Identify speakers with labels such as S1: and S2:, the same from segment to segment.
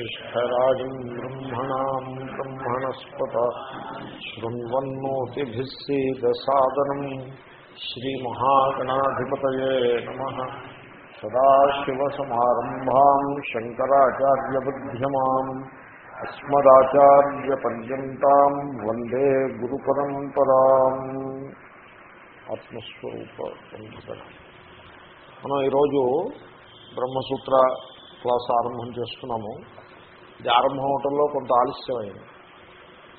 S1: ज्येष्ठराजम् ब्रह्मणाम् ब्रह्मणस्पत शृण्वन्नोतिभिः सीदसादनम् श्रीमहागणाधिपतये नमः सदाशिवसमारम्भाम् शङ्कराचार्यबुद्ध्यमाम् अस्मदाचार्यपर्यन्ताम् वन्दे गुरुपरम्पराम् ఆత్మస్వరూప మనం ఈరోజు బ్రహ్మసూత్ర క్లాస్ ఆరంభం చేస్తున్నాము ఇది ఆరంభం అవటంలో కొంత ఆలస్యమైంది.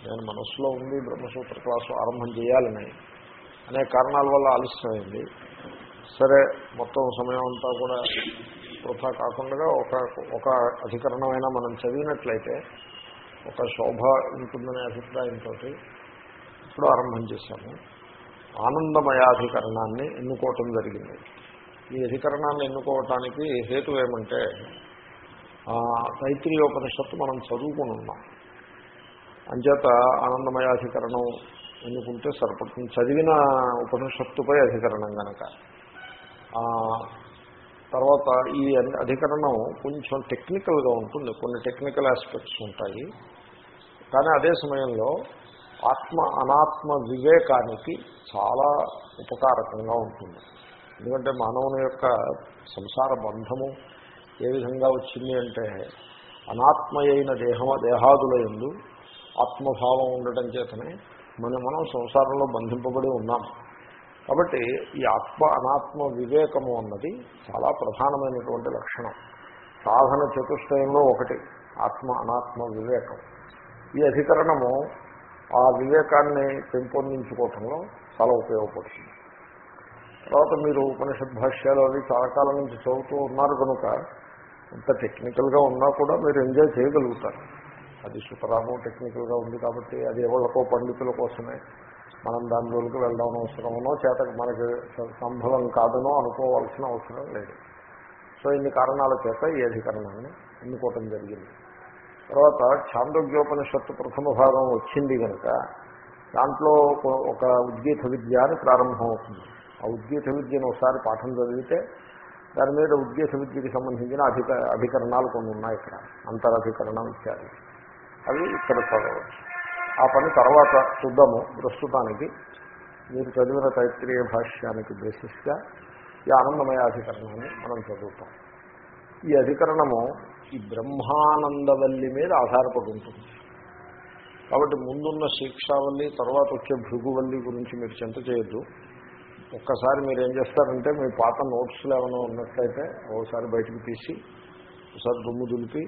S1: నేను మనస్సులో ఉంది బ్రహ్మసూత్ర క్లాసు ఆరంభం చేయాలని. అనే కారణాల వల్ల ఆలస్యమైంది. సరే మొత్తం సమయం అంతా కూడా వృధా కాకుండా ఒక ఒక అధికరణమైనా మనం చదివినట్లయితే ఒక శోభ ఉంటుందనే అభిప్రాయంతో ఇప్పుడు ఆరంభం చేశాము. ఆనందమయాధికరణాన్ని ఎన్నుకోవటం జరిగింది. ఈ అధికరణాన్ని ఎన్నుకోవటానికి హేతు ఏమంటే తైత్రీయోపనిషత్తు మనం చదువుకుని ఉన్నాం అంచేత ఆనందమయాధికరణం ఎన్నుకుంటే సరిపడుతుంది. చదివిన ఉపనిషత్తుపై అధికరణం కనుక తర్వాత ఈ అధికరణం కొంచెం టెక్నికల్గా ఉంటుంది. కొన్ని టెక్నికల్ ఆస్పెక్ట్స్ ఉంటాయి. కానీ అదే సమయంలో ఆత్మ అనాత్మ వివేకానికి చాలా ఉపకారకంగా ఉంటుంది. ఎందుకంటే మానవుని యొక్క సంసార బంధము ఏ విధంగా వచ్చింది అంటే అనాత్మయైన దేహమ దేహాదుల ఎందు ఆత్మభావం ఉండటం చేతనే మనం మనం సంసారంలో బంధింపబడి ఉన్నాం. కాబట్టి ఈ ఆత్మ అనాత్మ వివేకము అన్నది చాలా ప్రధానమైనటువంటి లక్షణం. సాధన చతుష్టయంలో ఒకటి ఆత్మ అనాత్మ వివేకం. ఈ అధికరణము ఆ వివేకాన్ని పెంపొందించుకోవటంలో చాలా ఉపయోగపడుతుంది. తర్వాత మీరు ఉపనిషద్ భాష్యాలు అవి చాలా కాలం నుంచి చదువుతూ ఉన్నారు కనుక ఎంత టెక్నికల్గా ఉన్నా కూడా మీరు ఎంజాయ్ చేయగలుగుతారు. అది సుఖరామం టెక్నికల్గా ఉంది కాబట్టి అది ఎవరికో పండితుల కోసమే. మనం దాని జోలికి వెళ్ళడం అవసరమనో చేత మనకి సంభవం కాదనో అనుకోవాల్సిన అవసరం లేదు. సో ఇన్ని కారణాల చేత ఈ అధికరణాన్ని ఎన్నుకోవటం జరిగింది. తర్వాత ఛాందోగ్యోపనిషత్తు ప్రథమ భాగం వచ్చింది కనుక దాంట్లో ఒక ఉద్గీత విద్య అని ప్రారంభమవుతుంది. ఆ ఉద్గీత విద్యను ఒకసారి పాఠం చదివితే దాని మీద ఉద్దేశ విద్యకి సంబంధించిన అధిక అధికరణాలు కొన్ని ఉన్నాయి ఇక్కడ. అంతరధికరణం ఇత్యాది. అవి ఇక్కడ చదవచ్చు. ఆ పని తర్వాత చూద్దాము ప్రస్తుతానికి. మీరు చదివిన తైత్రీయ భాష్యానికి బేసిస్గా ఈ ఆనందమయ అధికరణాన్ని మనం చదువుతాం. ఈ అధికరణము ఈ బ్రహ్మానందవల్లి మీద ఆధారపడి ఉంటుంది కాబట్టి ముందున్న శిక్షావల్లి తర్వాత వచ్చే భృగువల్లి గురించి మీరు చింత చేయొద్దు. ఒక్కసారి మీరు ఏం చేస్తారంటే మీ పాత నోట్స్లు ఏమైనా ఉన్నట్లయితే ఒకసారి బయటకు తీసి ఒకసారి దుమ్ము దులిపి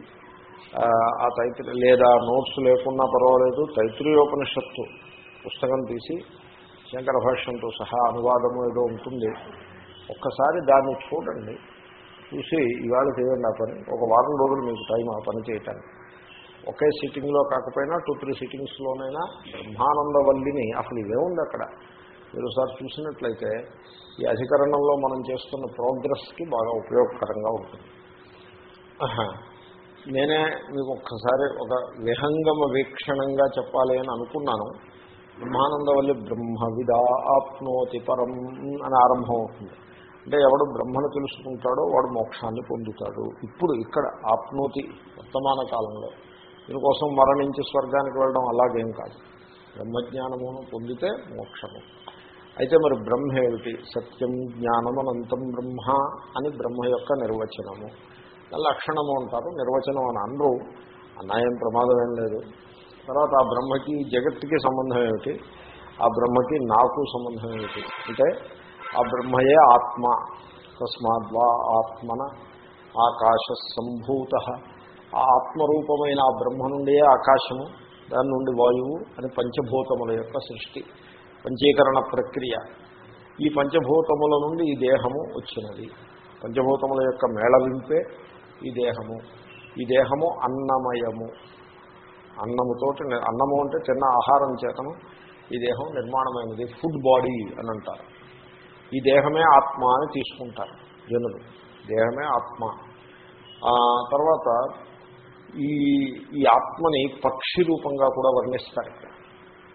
S1: ఆ తైత్రి లేదా నోట్స్ లేకున్నా పర్వాలేదు తైత్రీయోపనిషత్తు పుస్తకం తీసి శంకర భాష్యంతో సహా అనువాదము ఏదో ఉంటుంది. ఒక్కసారి దాన్ని చూడండి. చూసి ఇవాళ చేయండి ఆ పని. ఒక వారం రోజులు మీకు టైం ఆ పని చేయటానికి. ఒకే సిట్టింగ్లో కాకపోయినా టూ త్రీ సిట్టింగ్స్లోనైనా బ్రహ్మానందవల్లిని అసలు ఇదేముంది అక్కడ మీరు ఒకసారి చూసినట్లయితే ఈ అధికరణంలో మనం చేస్తున్న ప్రోగ్రెస్కి బాగా ఉపయోగకరంగా ఉంటుంది. నేనే మీకు ఒక్కసారి ఒక విహంగమ వీక్షణంగా చెప్పాలి అని అనుకున్నాను. బ్రహ్మానందవల్లి బ్రహ్మవిదా ఆప్నోతి పరం అని ఆరంభం అవుతుంది. అంటే ఎవడు బ్రహ్మను తెలుసుకుంటాడో వాడు మోక్షాన్ని పొందుతాడు. ఇప్పుడు ఇక్కడ ఆప్నోతి వర్తమాన కాలంలో. దీనికోసం మరణించి స్వర్గానికి వెళ్ళడం అలాగేం కాదు. బ్రహ్మజ్ఞానమును పొందితే మోక్షము. అయితే మరి బ్రహ్మ ఏమిటి? సత్యం జ్ఞానం అనంతం బ్రహ్మ అని బ్రహ్మ యొక్క నిర్వచనము. లక్షణము అంటారు నిర్వచనం అని అనరు. అన్నాయం ప్రమాదం ఏం లేదు. తర్వాత ఆ బ్రహ్మకి జగత్తుకి సంబంధం ఏమిటి? ఆ బ్రహ్మకి నాకు సంబంధం ఏమిటి? అంటే ఆ బ్రహ్మయే ఆత్మ. తస్మాద్వా ఆత్మన ఆకాశ సంభూత. ఆ ఆత్మరూపమైన ఆ బ్రహ్మ నుండియే ఆకాశము దాని నుండి వాయువు అని పంచభూతముల యొక్క సృష్టి. పంచీకరణ ప్రక్రియ. ఈ పంచభూతముల నుండి ఈ దేహము వచ్చినది. పంచభూతముల యొక్క మేళవింపే ఈ దేహము. ఈ దేహము అన్నమయము. అన్నముతో అన్నము అంటే చిన్న ఆహారం చేతను ఈ దేహం నిర్మాణమైనది. ఫుడ్ బాడీ అని అంటారు. ఈ దేహమే ఆత్మ అని తీసుకుంటారు జనులు. దేహమే ఆత్మ. తర్వాత ఈ ఈ ఆత్మని పక్షి రూపంగా కూడా వర్ణిస్తారు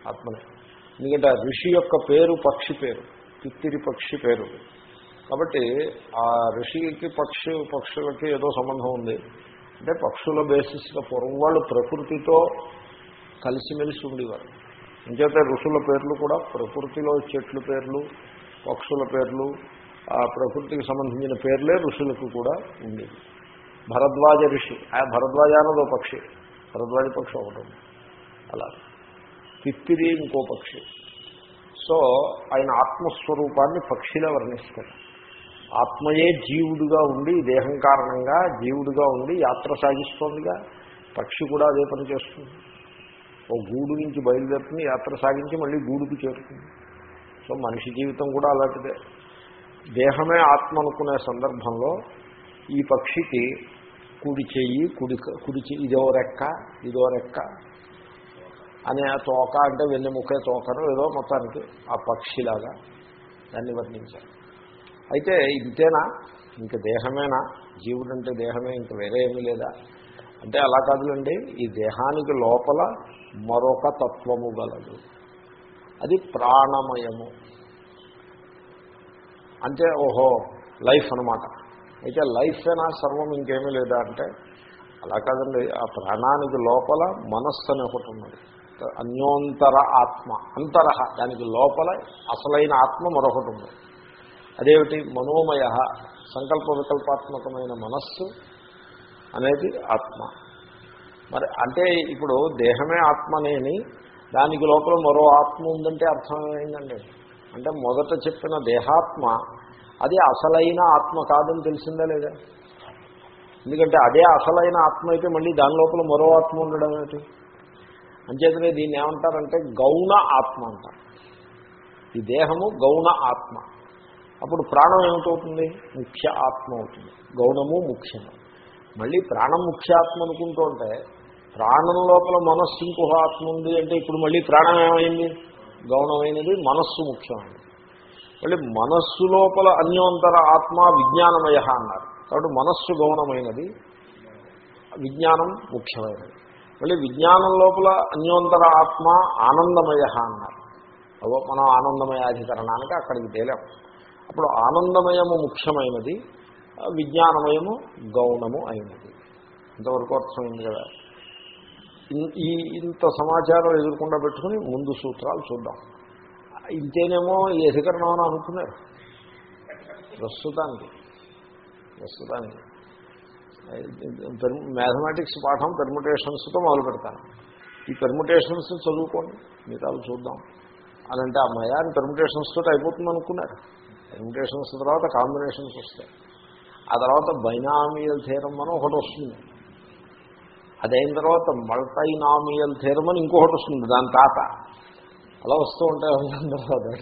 S1: ఆత్మని. ఎందుకంటే ఋషి యొక్క పేరు పక్షి పేరు పిత్తిరి పక్షి పేరు. కాబట్టి ఆ ఋషికి పక్షి పక్షులకి ఏదో సంబంధం ఉంది. అంటే పక్షుల బేసిస్గా పూర్వం వాళ్ళు ప్రకృతితో కలిసిమెలిసి ఉండేవారు. ఇంకైతే ఋషుల పేర్లు కూడా ప్రకృతిలో చెట్లు పేర్లు పక్షుల పేర్లు ఆ ప్రకృతికి సంబంధించిన పేర్లే ఋషులకు కూడా ఉండేవి. భరద్వాజ ఋషి ఆ భరద్వాజ అన్నదో పక్షి భరద్వాజ పక్షి ఒకటి అలా. తిత్తిరి ఇంకో పక్షి. సో ఆయన ఆత్మస్వరూపాన్ని పక్షిలా వర్ణిస్తారు. ఆత్మయే జీవుడుగా ఉండి దేహం కారణంగా జీవుడుగా ఉండి యాత్ర సాగిస్తోందిగా. పక్షి కూడా అదే పని చేస్తుంది. ఓ గూడు నుంచి బయలుదేరుతుంది యాత్ర సాగించి మళ్ళీ గూడుకు చేరుతుంది. సో మనిషి జీవితం కూడా అలాంటిదే. దేహమే ఆత్మ అనుకునే సందర్భంలో ఈ పక్షికి కుడి చెయ్యి కుడి కుడి చెయ్యి ఇదో రెక్క ఇదో రెక్క అనే ఆ తోక అంటే వెన్నెముఖే తోకను ఏదో మొత్తానికి ఆ పక్షిలాగా దాన్ని వర్ణించారు. అయితే ఇంతేనా? ఇంక దేహమేనా? జీవుడు అంటే దేహమే ఇంక వేరే ఏమీ లేదా? అంటే అలా కాదులండి ఈ దేహానికి లోపల మరొక తత్వము గలదు. అది ప్రాణమయము. అంటే ఓహో లైఫ్ అనమాట అయితే లైఫ్ అయినా సర్వం ఇంకేమీ లేదా అంటే అలా కాదండి ఆ ప్రాణానికి లోపల మనస్సు అని ఒకటి ఉన్నది. అన్యోంతర ఆత్మ అంతర. దానికి లోపల అసలైన ఆత్మ మరొకటి ఉంది. అదేమిటి? మనోమయ సంకల్ప వికల్పాత్మకమైన మనస్సు అనేది ఆత్మ. మరి అంటే ఇప్పుడు దేహమే ఆత్మనేని దానికి లోపల మరో ఆత్మ ఉందంటే అర్థమేమైందండి అంటే మొదట చెప్పిన దేహాత్మ అది అసలైన ఆత్మ కాదని తెలిసిందా లేదా? ఎందుకంటే అదే అసలైన ఆత్మ అయితే మళ్ళీ దాని లోపల మరో ఆత్మ ఉండడం ఏంటి అంచేతనే దీన్ని ఏమంటారంటే గౌణ ఆత్మ అంటారు. ఈ దేహము గౌణ ఆత్మ. అప్పుడు ప్రాణం ఏమిటవుతుంది? ముఖ్య ఆత్మ అవుతుంది. గౌణము ముఖ్యము. మళ్ళీ ప్రాణం ముఖ్యాత్మ అనుకుంటూ ఉంటే ప్రాణం లోపల మనస్సు ఇంకొక ఆత్మ ఉంది అంటే ఇప్పుడు మళ్ళీ ప్రాణం ఏమైంది? గౌణమైనది మనస్సు ముఖ్యమైనది. మళ్ళీ మనస్సు లోపల అన్యోంతర ఆత్మ విజ్ఞానమయ అన్నారు. కాబట్టి మనస్సు గౌణమైనది విజ్ఞానం ముఖ్యమైనది. మళ్ళీ విజ్ఞానం లోపల అన్యోంతర ఆత్మ ఆనందమయ అన్నారు. అవో మనం ఆనందమయాధికరణానికి అక్కడికి తేలాం. అప్పుడు ఆనందమయము ముఖ్యమైనది విజ్ఞానమయము గౌణము అయినది. ఇంతవరకు అర్థమైంది కదా? ఈ ఇంత సమాచారం ఎదుర్కొండా పెట్టుకుని ముందు సూత్రాలు చూద్దాం. ఇంతేనేమో ఈ అధికరణం అని అనుకున్నారు. ప్రస్తుతానికి ప్రస్తుతానికి. మ్యాథమెటిక్స్ పాఠం పెర్ముటేషన్స్తో మొదలు పెడతాను. ఈ పెర్ముటేషన్స్ చదువుకోండి మిగతాలు చూద్దాం. అని అంటే అమ్మాయి అని పెర్ముటేషన్స్ తోటి అయిపోతుంది అనుకున్నారు. పెర్ముటేషన్స్ తర్వాత కాంబినేషన్స్ వస్తాయి. ఆ తర్వాత బైనామియల్ థీరం అని ఒకటి వస్తుంది. అదైన తర్వాత మల్టైనామియల్ థీరం అని ఇంకొకటి వస్తుంది దాని తాత. అలా వస్తూ ఉంటాయి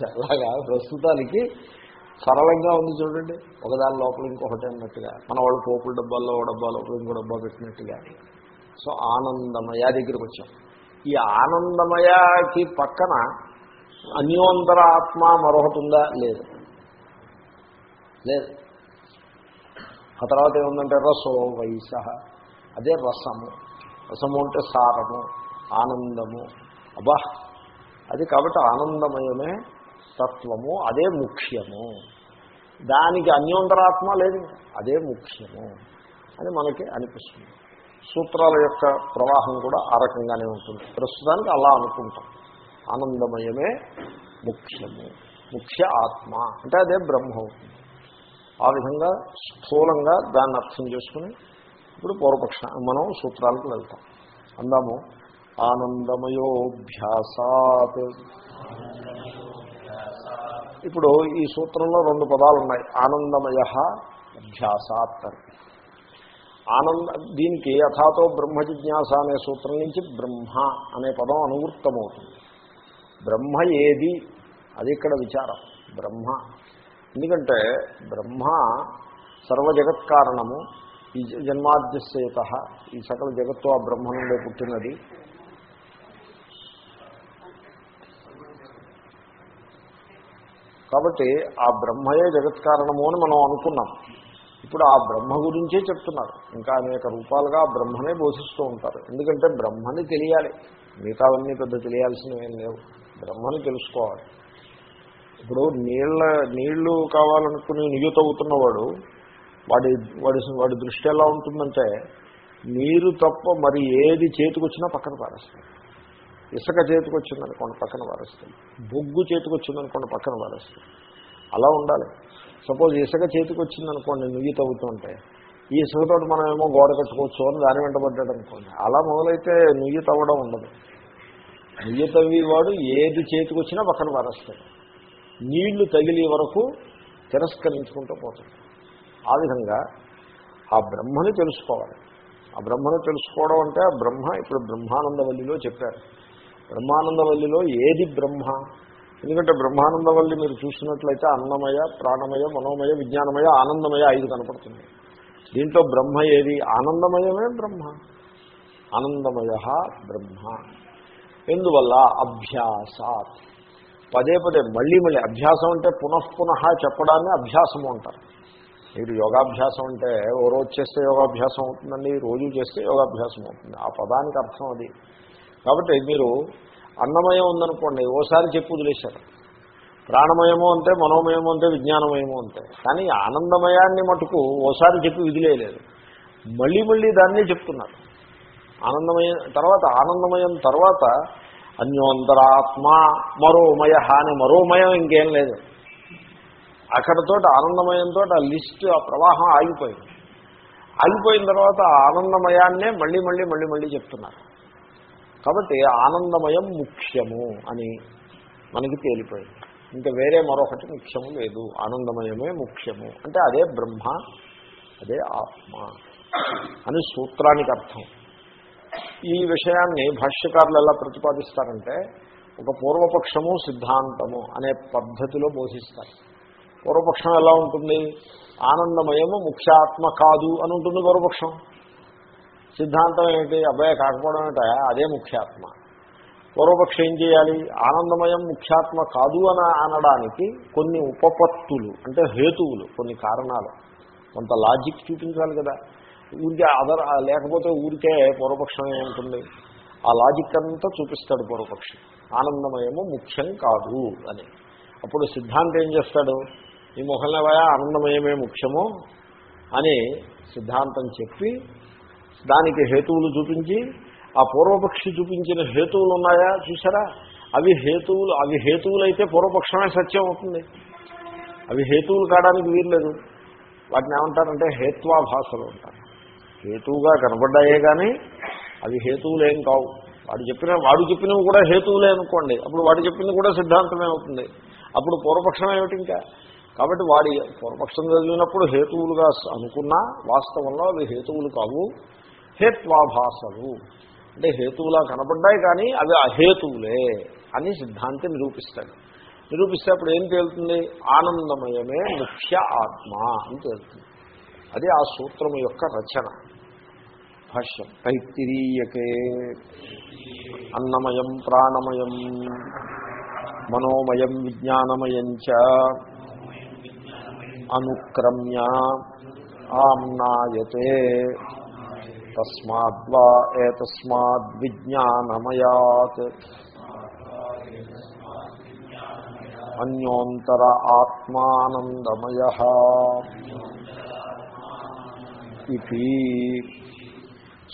S1: అలాగా ప్రస్తుతానికి సరళంగా ఉంది చూడండి. ఒకదాని లోపల ఇంకొకటి అన్నట్టుగా మన వాళ్ళు పోపుల డబ్బాల్లో ఓ డబ్బా లోపల ఇంకో డబ్బా పెట్టినట్టుగా. సో ఆనందమయ దగ్గరికి వచ్చాం. ఈ ఆనందమయకి పక్కన అన్యోంతర ఆత్మ మరొకటి ఉందా? లేదు. లేదు. ఆ తర్వాత ఏముందంటే రసో వయస అదే రసము. రసము అంటే సారము ఆనందము. అబ్బా! అది కాబట్టి ఆనందమయమే తత్వము అదే ముఖ్యము. దానికి అన్యోంతరాత్మ లేదు. అదే ముఖ్యము అని మనకి అనిపిస్తుంది. సూత్రాల యొక్క ప్రవాహం కూడా ఆ రకంగానే ఉంటుంది. ప్రస్తుతానికి అలా అనుకుంటాం. ఆనందమయమే ముఖ్యము. ముఖ్య ఆత్మ. అంటే అదే బ్రహ్మ. అవుతుంది ఆ విధంగా స్థూలంగా దాన్ని అర్థం చేసుకుని ఇప్పుడు పూర్వపక్ష మనం సూత్రాలకు వెళ్తాం. అందాము. ఆనందమయోభ్యాసాత్. ఇప్పుడు ఈ సూత్రంలో రెండు పదాలు ఉన్నాయి ఆనందమయ అభ్యాసాత్ ఆనంద దీనికి యథాతో బ్రహ్మ జిజ్ఞాస అనే సూత్రం నుంచి బ్రహ్మ అనే పదం అనువృత్తమవుతుంది. బ్రహ్మ ఏది? అది ఇక్కడ విచారం. బ్రహ్మ. ఎందుకంటే బ్రహ్మ సర్వజగత్కారణము ఈ జన్మాద్యసేత ఈ సకల జగత్తు ఆ బ్రహ్మ నుండే పుట్టినది. కాబట్టి ఆ బ్రహ్మయే జగత్ కారణము అని మనం అనుకున్నాం. ఇప్పుడు ఆ బ్రహ్మ గురించే చెప్తున్నారు. ఇంకా అనేక రూపాలుగా ఆ బ్రహ్మనే బోధిస్తూ ఉంటారు. ఎందుకంటే బ్రహ్మని తెలియాలి. మిగతావన్నీ పెద్ద తెలియాల్సినవి ఏం లేవు. బ్రహ్మని తెలుసుకోవాలి. ఇప్పుడు నీళ్ళ నీళ్ళు కావాలనుకుని నిజు తవ్వుతున్నవాడు వాడి వాడి వాడి దృష్టి ఎలా ఉంటుందంటే నీరు తప్ప మరి ఏది చేతికొచ్చినా పక్కన పారేస్తాడు. ఇసుక చేతికొచ్చిందనుకోండి పక్కన వారేస్తుంది. బొగ్గు చేతికొచ్చిందనుకోండి పక్కన వారేస్తుంది. అలా ఉండాలి. సపోజ్ ఇసుక చేతికొచ్చిందనుకోండి నుయ్యి తవ్వుతుంటే ఈ ఇసుకతో మనం ఏమో గోడ కట్టుకోవచ్చు అని దాని వెంటబడ్డాడు అనుకోండి. అలా మొదలైతే నుయ్యి తవ్వడం ఉండదు. నుయ్యి తవ్వేవాడు ఏది చేతికి వచ్చినా పక్కన వారేస్తాడు. నీళ్ళు తగిలే వరకు తిరస్కరించుకుంటూ పోతుంది ఆ విధంగా ఆ బ్రహ్మని తెలుసుకోవాలి. ఆ బ్రహ్మను తెలుసుకోవడం అంటే ఆ బ్రహ్మ ఇప్పుడు బ్రహ్మానందవల్లిలో చెప్పారు. బ్రహ్మానందవల్లిలో ఏది బ్రహ్మ? ఎందుకంటే బ్రహ్మానందవల్లి మీరు చూసినట్లయితే అన్నమయ ప్రాణమయ మనోమయ విజ్ఞానమయ ఆనందమయ ఐదు కనపడుతుంది. దీంట్లో బ్రహ్మ ఏది? ఆనందమయమే బ్రహ్మ. ఆనందమయ బ్రహ్మ. ఎందువల్ల? అభ్యాసాత్. పదే పదే మళ్ళీ మళ్ళీ అభ్యాసం అంటే పునఃపునః చెప్పడాన్ని అభ్యాసము అంటారు. మీరు యోగాభ్యాసం అంటే ఓ రోజు చేస్తే యోగాభ్యాసం అవుతుందండి రోజు చేస్తే యోగాభ్యాసం అవుతుంది. ఆ పదానికి అర్థం అది. కాబట్టి మీరు అన్నమయం ఉందనుకోండి ఓసారి చెప్పు వదిలేశారు. ప్రాణమయమో అంటే మనోమయమో అంటే విజ్ఞానమయమో అంటే. కానీ ఆనందమయాన్ని మటుకు ఓసారి చెప్పి విదిలేయలేదు. మళ్ళీ మళ్ళీ దాన్నే చెప్తున్నారు. ఆనందమయం తర్వాత ఆనందమయం తర్వాత అన్యోంతరాత్మ మరోమయ అని మరోమయం ఇంకేం లేదు. అక్కడతో ఆనందమయంతో ఆ లిస్ట్ ఆ ప్రవాహం ఆగిపోయింది. ఆగిపోయిన తర్వాత ఆనందమయాన్నే మళ్ళీ మళ్ళీ మళ్ళీ మళ్ళీ చెప్తున్నారు. కాబట్టి ఆనందమయం ముఖ్యము అని మనకి తేలిపోయింది. ఇంకా వేరే మరొకటి ముఖ్యము లేదు. ఆనందమయమే ముఖ్యము. అంటే అదే బ్రహ్మ అదే ఆత్మ అని సూత్రానికి అర్థం. ఈ విషయాన్ని భాష్యకారులు ఎలా ప్రతిపాదిస్తారంటే ఒక పూర్వపక్షము సిద్ధాంతము అనే పద్ధతిలో బోధిస్తారు. పూర్వపక్షం ఎలా ఉంటుంది? ఆనందమయము ముఖ్యాత్మ కాదు అని ఉంటుంది పూర్వపక్షం. సిద్ధాంతం ఏమిటి? అబ్బాయి కాకపోవడం ఏంట అదే ముఖ్యాత్మ. పూర్వపక్షం ఏం చేయాలి? ఆనందమయం ముఖ్యాత్మ కాదు అని అనడానికి కొన్ని ఉపపత్తులు అంటే హేతువులు కొన్ని కారణాలు. కొంత లాజిక్ చూపించాలి కదా. ఊరికే అదర్ లేకపోతే ఊరికే పూర్వపక్షం ఏముంటుంది? ఆ లాజిక్ అంతా చూపిస్తాడు పూర్వపక్షం. ఆనందమయము ముఖ్యం కాదు అని. అప్పుడు సిద్ధాంతం ఏం చేస్తాడు? ఈ మొహల్లవయ ఆనందమయమే ముఖ్యము అని సిద్ధాంతం చెప్పి దానికి హేతువులు చూపించి ఆ పూర్వపక్షి చూపించిన హేతువులు ఉన్నాయా? చూసారా అవి హేతువులు అవి హేతువులైతే పూర్వపక్షమే సత్యం అవుతుంది. అవి హేతువులు కావడానికి వీల్లేదు. వాటిని ఏమంటారంటే హేత్వాభాషలు అంటారు. హేతువుగా కనబడ్డాయే కానీ అవి హేతువులేం కావు. వాడు చెప్పిన వాడు చెప్పినవి కూడా హేతువులే అనుకోండి. అప్పుడు వాడు చెప్పింది కూడా సిద్ధాంతమే అవుతుంది. అప్పుడు పూర్వపక్షం ఏమిటి ఇంకా? కాబట్టి వాడి పూర్వపక్షం చదివినప్పుడు హేతువులుగా అనుకున్నా వాస్తవంలో అవి హేతువులు కావు. హేత్వాభాసలు. అంటే హేతువులా కనపడ్డాయి కానీ అవి అహేతువులే అని సిద్ధాంతి నిరూపిస్తాడు. నిరూపిస్తే అప్పుడు ఏం తేలుతుంది? ఆనందమయమే ముఖ్య ఆత్మ అని తేలుతుంది. అది ఆ సూత్రం యొక్క రచన. భాష్యం. తైత్తిరీయకే. అన్నమయం ప్రాణమయం మనోమయం విజ్ఞానమయం చ అనుక్రమ్య ఆమ్నాయతే. తస్మాద్వా ఏతస్మాద్ విజ్ఞానమయాత్ అన్యోంతర ఆత్మానందమయ ఇది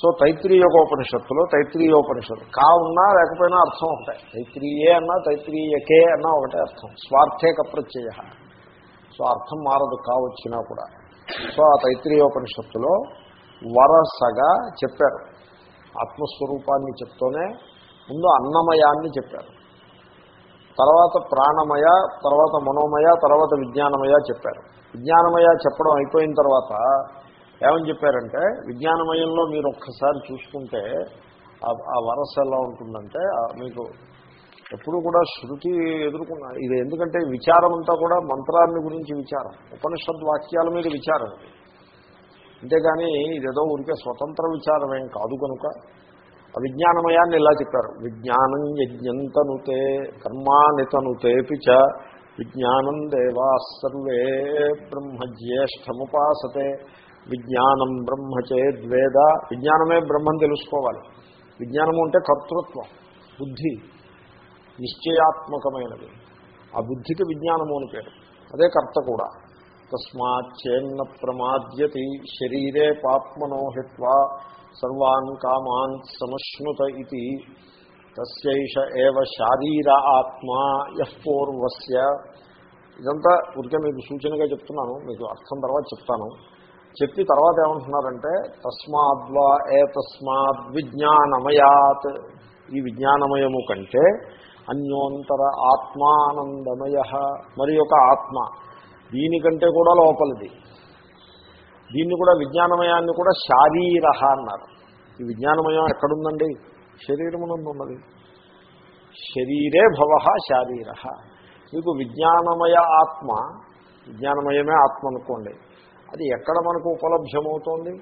S1: సో తైత్రీయోపనిషత్తులో తైత్రీయోపనిషత్తు. కా ఉన్నా లేకపోయినా అర్థం ఒకటే. తైత్రీయే అన్నా తైత్రీయకే అన్నా ఒకటే అర్థం. స్వార్థేక ప్రత్యయ. సో అర్థం మారదు కావచ్చినా కూడా. సో ఆ తైత్రీయోపనిషత్తులో వరసగా చెప్పారు. ఆత్మస్వరూపాన్ని చెప్తూనే ముందు అన్నమయాన్ని చెప్పారు. తర్వాత ప్రాణమయ తర్వాత మనోమయ తర్వాత విజ్ఞానమయ చెప్పారు. విజ్ఞానమయ చెప్పడం అయిపోయిన తర్వాత ఏమని చెప్పారంటే విజ్ఞానమయంలో మీరు ఒక్కసారి చూసుకుంటే ఆ వరస ఎలా ఉంటుందంటే మీకు ఎప్పుడు కూడా శృతి ఎదుర్కొన్న ఇది ఎందుకంటే విచారం అంతా కూడా మంత్రాన్ని గురించి విచారం ఉపనిషద్ వాక్యాల మీద విచారం ఇది అంతేగాని ఇదేదో ఊరికే స్వతంత్ర విచారమేం కాదు కనుక. అవిజ్ఞానమయాన్ని ఇలా చెప్పారు. విజ్ఞానం యజ్ఞంతనుతే కర్మానితనుతేపి చ విజ్ఞానం దేవా సర్వే బ్రహ్మజ్యేష్టముపాసతే విజ్ఞానం బ్రహ్మచేద్వేద విజ్ఞానమే బ్రహ్మం తెలుసుకోవాలి. విజ్ఞానము అంటే కర్తృత్వం బుద్ధి నిశ్చయాత్మకమైనది. ఆ బుద్ధికి విజ్ఞానము అని పేరు. అదే కర్త కూడా. తస్మాచ్చేన్న ప్రమాద్యతి శరీరే పాత్మనో హిత్వా సర్వాన్ కామాన్ సమశ్నుత ఇది. తస్యైష ఏవ శారీర ఆత్మా యః ఇదంతా ఉరికే మీకు సూచనగా చెప్తున్నాను మీకు అర్థం తర్వాత చెప్తాను. చెప్పి తర్వాత ఏమంటున్నారంటే తస్మాద్వా ఏ తస్మాద్ విజ్ఞానమయాత్. ఈ విజ్ఞానమయము కంటే అన్యోంతర ఆత్మానందమయ. మరి ఒక ఆత్మ దీనికంటే కూడా లోపలిది. దీన్ని కూడా విజ్ఞానమయాన్ని కూడా శారీర అన్నారు. ఈ విజ్ఞానమయం ఎక్కడుందండి? శరీరమునందు ఉన్నది శరీరే భవ శారీర మీకు విజ్ఞానమయ ఆత్మ విజ్ఞానమయమే ఆత్మ అనుకోండి అది ఎక్కడ మనకు ఉపలభ్యమవుతోంది?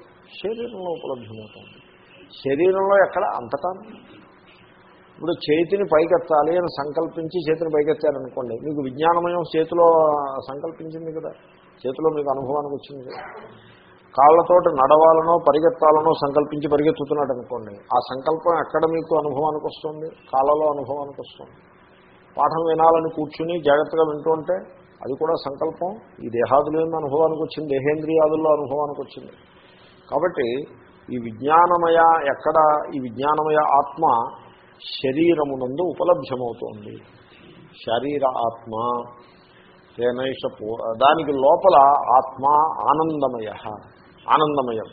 S1: శరీరంలో ఉపలభ్యమవుతోంది. శరీరంలో ఎక్కడ? అంతటా ఇప్పుడు చేతిని పైకెత్తాలి అని సంకల్పించి చేతిని పైకెత్తారనుకోండి మీకు విజ్ఞానమయం చేతిలో సంకల్పించింది కదా చేతిలో మీకు అనుభవానికి వచ్చింది కదా. కాళ్ళతోటి నడవాలనో పరిగెత్తాలనో సంకల్పించి పరిగెత్తుతున్నాడు అనుకోండి ఆ సంకల్పం ఎక్కడ మీకు అనుభవానికి వస్తుంది? కాళ్ళలో అనుభవానికి వస్తుంది. పాఠం వినాలని కూర్చుని జాగ్రత్తగా వింటుంటే అది కూడా సంకల్పం. ఈ దేహాదులు అనుభవానికి వచ్చింది? దేహేంద్రియాదుల్లో అనుభవానికి వచ్చింది. కాబట్టి ఈ విజ్ఞానమయ ఎక్కడ ఈ విజ్ఞానమయ ఆత్మ శరీరమునందు ఉపలభ్యమవుతోంది. శరీర ఆత్మ తేనైష దానికి లోపల ఆత్మ ఆనందమయ ఆనందమయం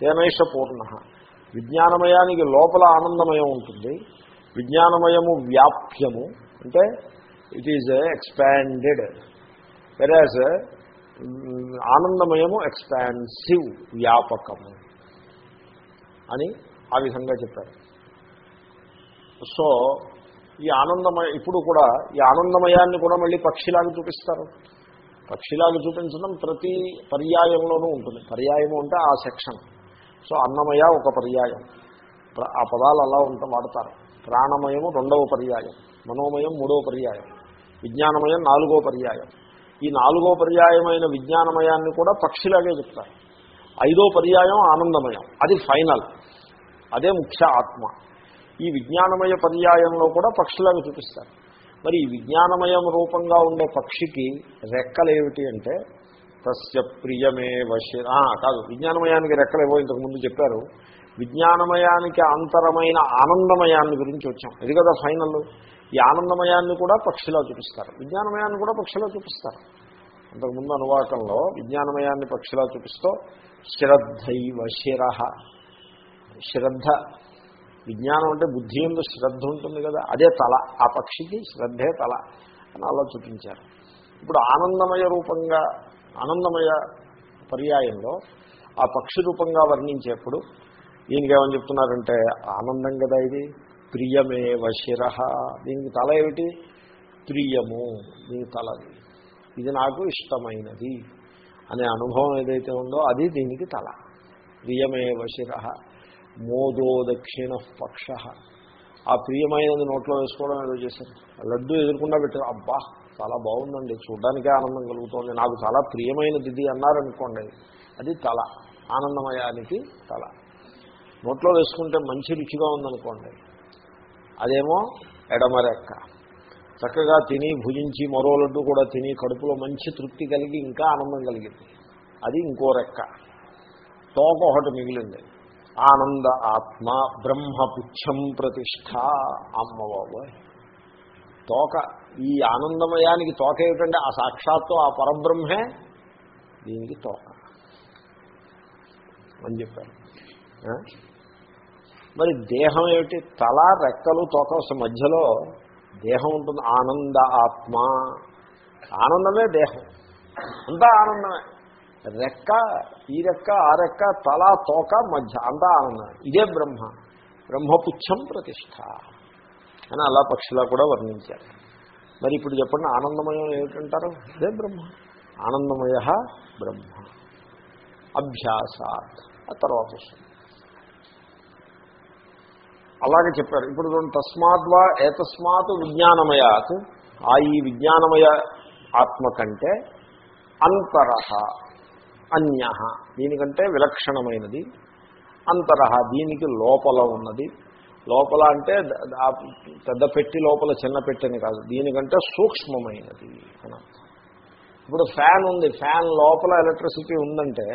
S1: తేనైష పూర్ణ. విజ్ఞానమయానికి లోపల ఆనందమయం ఉంటుంది. విజ్ఞానమయము వ్యాప్యము అంటే ఇట్ ఈజ్ ఎక్స్పాండెడ్ వెరాజ్ ఆనందమయము ఎక్స్పాన్సివ్ వ్యాపకము అని ఆ విధంగా చెప్పారు. సో ఈ ఆనందమయ ఇప్పుడు కూడా ఈ ఆనందమయాన్ని కూడా మళ్ళీ పక్షిలాగా చూపిస్తారు. పక్షిలాగా చూపించడం ప్రతి పర్యాయంలోనూ ఉంటుంది. పర్యాయము అంటే ఆ సెక్షన్. సో అన్నమయ ఒక పర్యాయం. ఆ పదాలు అలా ఉంట వాడతారు. ప్రాణమయము రెండవ పర్యాయం. మనోమయం మూడవ పర్యాయం. విజ్ఞానమయం నాలుగో పర్యాయం. ఈ నాలుగో పర్యాయమైన విజ్ఞానమయాన్ని కూడా పక్షిలాగే చెప్తారు. ఐదో పర్యాయం ఆనందమయం. అది ఫైనల్. అదే ముఖ్య ఆత్మ. ఈ విజ్ఞానమయ పర్యాయంలో కూడా పక్షులాగా చూపిస్తారు. మరి ఈ విజ్ఞానమయం రూపంగా ఉండే పక్షికి రెక్కలేమిటి అంటే తస్య ప్రియమే వశి కాదు విజ్ఞానమయానికి రెక్కలేవో ఇంతకుముందు చెప్పారు. విజ్ఞానమయానికి అంతరమైన ఆనందమయాన్ని గురించి వచ్చాం. ఇది కదా ఫైనల్. ఈ ఆనందమయాన్ని కూడా పక్షిలా చూపిస్తారు. విజ్ఞానమయాన్ని కూడా పక్షిలా చూపిస్తారు. అంతకుముందు అనువాకంలో విజ్ఞానమయాన్ని పక్షిలా చూపిస్తూ శ్రద్ధైవ శిర. శ్రద్ధ విజ్ఞానం అంటే బుద్ధి ఎందు శ్రద్ధ ఉంటుంది కదా అదే తల. ఆ పక్షికి శ్రద్ధే తల అని అలా చూపించారు. ఇప్పుడు ఆనందమయ రూపంగా ఆనందమయ పర్యాయంలో ఆ పక్షి రూపంగా వర్ణించేప్పుడు దీనికి ఏమని చెప్తున్నారంటే ఆనందం కదా ఇది? ప్రియమే శిర దీనికి తల ఏమిటి? ప్రియము. దీని తలది ఇది నాకు ఇష్టమైనది అనే అనుభవం ఏదైతే ఉందో అది దీనికి తల. ప్రియమే శిర మోదో దక్షిణ పక్ష ఆ ప్రియమైనది నోట్లో వేసుకోవడం ఏదో చేశారు. లడ్డు ఎదుర్కొండా పెట్టారు. అబ్బా చాలా బాగుందండి. చూడడానికే ఆనందం కలుగుతోంది. నాకు చాలా ప్రియమైనది ఇది అన్నారనుకోండి అది తల. ఆనందమయానికి తల. నోట్లో వేసుకుంటే మంచి రుచిగా ఉందనుకోండి అదేమో ఎడమరెక్క. చక్కగా తిని భుజించి మరో లడ్డు కూడా తిని కడుపులో మంచి తృప్తి కలిగి ఇంకా ఆనందం కలిగింది. అది ఇంకో రెక్క. తోక ఒకటి మిగిలింది. ఆనంద ఆత్మ బ్రహ్మపుచ్చం ప్రతిష్ట అమ్మబాబు తోక ఈ ఆనందమయానికి తోక ఏమిటంటే ఆ సాక్షాత్తు ఆ పరబ్రహ్మే దీనికి తోక అని చెప్పారు. మరి దేహం ఏమిటి? తల రెక్కలు తోక మధ్యలో దేహం ఉంటుంది. ఆనంద ఆత్మ. ఆనందమే దేహం. అంతా ఆనందమే. రెక్క ఈ రెక్క ఆ రెక్క తల తోక మధ్య అంతా ఆనందం ఇదే బ్రహ్మ. బ్రహ్మపుచ్చం ప్రతిష్ట. అని అలా పక్షిలా కూడా వర్ణించారు. మరి ఇప్పుడు చెప్పండి ఆనందమయం ఏమిటంటారు? ఇదే బ్రహ్మ. ఆనందమయ బ్రహ్మ. అభ్యాసాత్. ఆ తర్వాత వస్తుంది. అలాగే చెప్పారు. ఇప్పుడు తస్మాద్వా ఏతస్మాత్ విజ్ఞానమయాత్. ఆ ఈ విజ్ఞానమయ ఆత్మ కంటే అంతర అన్య దీనికంటే విలక్షణమైనది. అంతర దీనికి లోపల ఉన్నది. లోపల అంటే పెద్ద పెట్టి లోపల చిన్న పెట్టని కాదు. దీనికంటే సూక్ష్మమైనది ఇప్పుడు ఫ్యాన్ ఉంది. ఫ్యాన్ లోపల ఎలక్ట్రిసిటీ ఉందంటే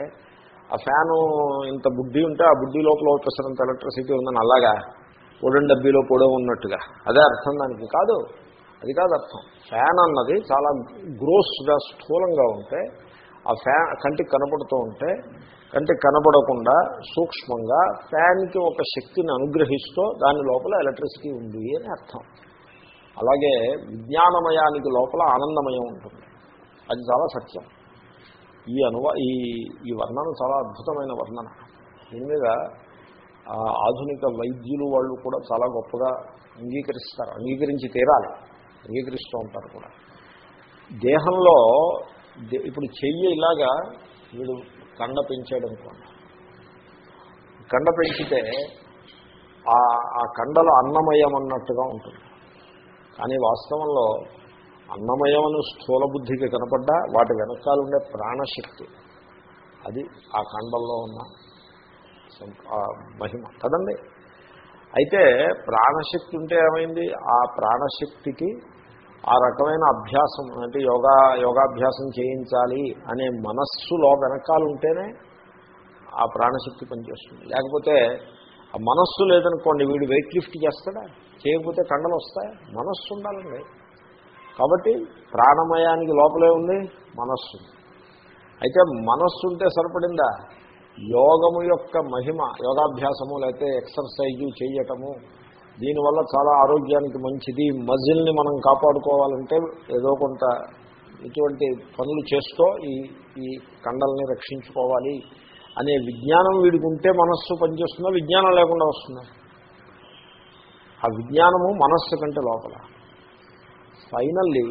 S1: ఆ ఫ్యాను ఇంత బుడ్డి ఉంటే ఆ బుడ్డి లోపల వచ్చేసినంత ఎలక్ట్రిసిటీ ఉందని అలాగా పొడం డబ్బీలో పొడవు ఉన్నట్టుగా. అదే అర్థం దానికి. కాదు. అది కాదు అర్థం. ఫ్యాన్ అన్నది చాలా గ్రోస్గా స్థూలంగా ఉంటే ఆ ఫ్యాన్ కంటికి కనపడుతూ ఉంటే కంటికి కనపడకుండా సూక్ష్మంగా ఫ్యాన్కి ఒక శక్తిని అనుగ్రహిస్తూ దాని లోపల ఎలక్ట్రిసిటీ ఉంది అని అర్థం. అలాగే విజ్ఞానమయానికి లోపల ఆనందమయం ఉంటుంది. అది చాలా సత్యం. ఈ అనువ ఈ ఈ వర్ణన చాలా అద్భుతమైన వర్ణన. దీని మీద ఆధునిక వైద్యులు వాళ్ళు కూడా చాలా గొప్పగా అంగీకరిస్తారు. అంగీకరించి తీరాలి. అంగీకరిస్తూ ఉంటారు కూడా. దేహంలో ఇప్పుడు చెయ్యి ఇలాగా వీడు కండ పెంచాడు అనుకోండి. కండ పెంచితే ఆ కండలు కండలో అన్నమయం అన్నట్టుగా ఉంటుంది. కానీ వాస్తవంలో అన్నమయం అని స్థూల బుద్ధికి కనపడ్డా వాటి వెనకాల ఉండే ప్రాణశక్తి. అది ఆ కండల్లో ఉన్న మహిమ. కదండి? అయితే ప్రాణశక్తి ఉంటే ఏమైంది? ఆ ప్రాణశక్తికి ఆ రకమైన అభ్యాసం అంటే యోగా యోగాభ్యాసం చేయించాలి అనే మనస్సులో వెనకాల ఉంటేనే ఆ ప్రాణశక్తి పనిచేస్తుంది. లేకపోతే ఆ మనస్సు లేదనుకోండి వీడు వెయిట్ లిఫ్ట్ చేస్తాడా? చేయకపోతే కండలు వస్తాయి మనస్సు ఉండాలండి కాబట్టి ప్రాణమయానికి లోపలే ఉంది మనస్సు. అయితే మనస్సు ఉంటే సరిపడిందా? యోగము యొక్క మహిమ యోగాభ్యాసము లేకపోతే ఎక్సర్సైజు చేయటము దీనివల్ల చాలా ఆరోగ్యానికి మంచిది. మజిల్ని మనం కాపాడుకోవాలంటే ఏదో కొంత ఇటువంటి పనులు చేస్తూ ఈ ఈ కండల్ని రక్షించుకోవాలి అనే విజ్ఞానం వీడికి ఉంటే మనస్సు పనిచేస్తుందా? విజ్ఞానం లేకుండా వస్తుందా? ఆ విజ్ఞానము మనస్సు కంటే లోపల. ఫైనల్లీ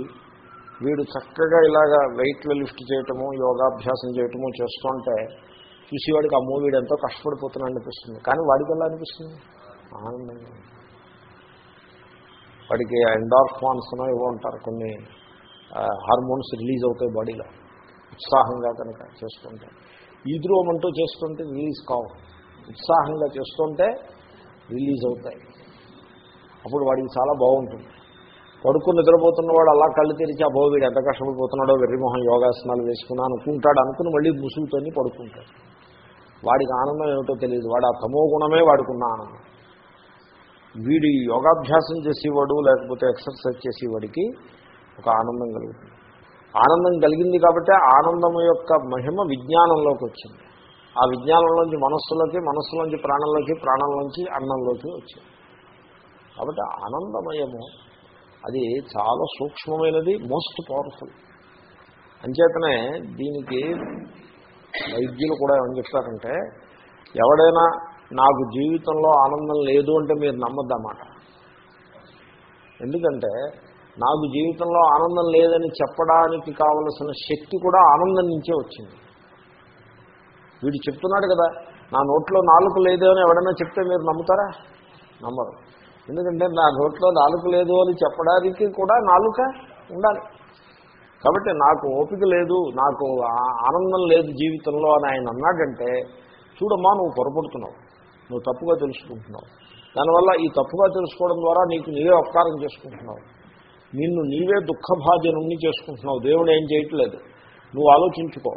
S1: వీడు చక్కగా ఇలాగా వెయిట్లు లిఫ్ట్ చేయటము యోగాభ్యాసం చేయటము చేస్తుంటే చూసేవాడికి అమ్మో వీడు ఎంతో కష్టపడిపోతున్నా అనిపిస్తుంది. కానీ వాడికి ఎలా అనిపిస్తుంది? ఆనందంగా వాడికి ఎండార్ఫాన్స్ ఏవో ఉంటారు కొన్ని హార్మోన్స్ రిలీజ్ అవుతాయి బాడీలో. ఉత్సాహంగా కనుక చేస్తుంటే. ఈద్రోమంటూ చేస్తుంటే రిలీజ్ కావు. ఉత్సాహంగా చేస్తుంటే రిలీజ్ అవుతాయి. అప్పుడు వాడికి చాలా బాగుంటుంది. పడుకుని నిద్రపోతున్నవాడు అలా కళ్ళు తెరిచి అబ్బో వీడు ఎంత కష్టపడిపోతున్నాడో వెర్రిమోహం యోగాసనాలు వేసుకున్నా అనుకుంటాడు అనుకుని మళ్ళీ ముసుగుతోని పడుకుంటాడు. వాడికి ఆనందం ఏమిటో తెలియదు. వాడు ఆ తమో గుణమే వాడుకున్న ఆనందం. వీడి యోగాభ్యాసం చేసేవాడు లేకపోతే ఎక్సర్సైజ్ చేసేవాడికి ఒక ఆనందం కలుగుతుంది. ఆనందం కలిగింది కాబట్టి ఆనందం యొక్క మహిమ విజ్ఞానంలోకి వచ్చింది. ఆ విజ్ఞానంలోంచి మనస్సులోకి మనస్సులోంచి ప్రాణంలోకి ప్రాణంలోంచి అన్నంలోకి వచ్చింది. కాబట్టి ఆనందమయము అది చాలా సూక్ష్మమైనది మోస్ట్ పవర్ఫుల్. అంచేతనే దీనికి వైద్యులు కూడా ఏమని చెప్తారంటే ఎవడైనా నాకు జీవితంలో ఆనందం లేదు అంటే మీరు నమ్మద్దన్నమాట. ఎందుకంటే నాకు జీవితంలో ఆనందం లేదని చెప్పడానికి కావలసిన శక్తి కూడా ఆనందం నుంచే వచ్చింది. వీడు చెప్తున్నాడు కదా నా నోట్లో నాలుగు లేదు అని ఎవడన్నా చెప్తే మీరు నమ్ముతారా? నమ్మరు. ఎందుకంటే నా నోట్లో నాలుగు లేదు అని చెప్పడానికి కూడా నాలుక ఉండాలి. కాబట్టి నాకు ఓపిక లేదు నాకు ఆనందం లేదు జీవితంలో అని ఆయన అన్నాడంటే చూడమ్మా నువ్వు పొరపడుతున్నావు. నువ్వు తప్పుగా తెలుసుకుంటున్నావు. దానివల్ల ఈ తప్పుగా తెలుసుకోవడం ద్వారా నీకు నీవే ఉపకారం చేసుకుంటున్నావు. నిన్ను నీవే దుఃఖభాజనుణ్ణి చేసుకుంటున్నావు. దేవుడు ఏం చేయట్లేదు. నువ్వు ఆలోచించుకో.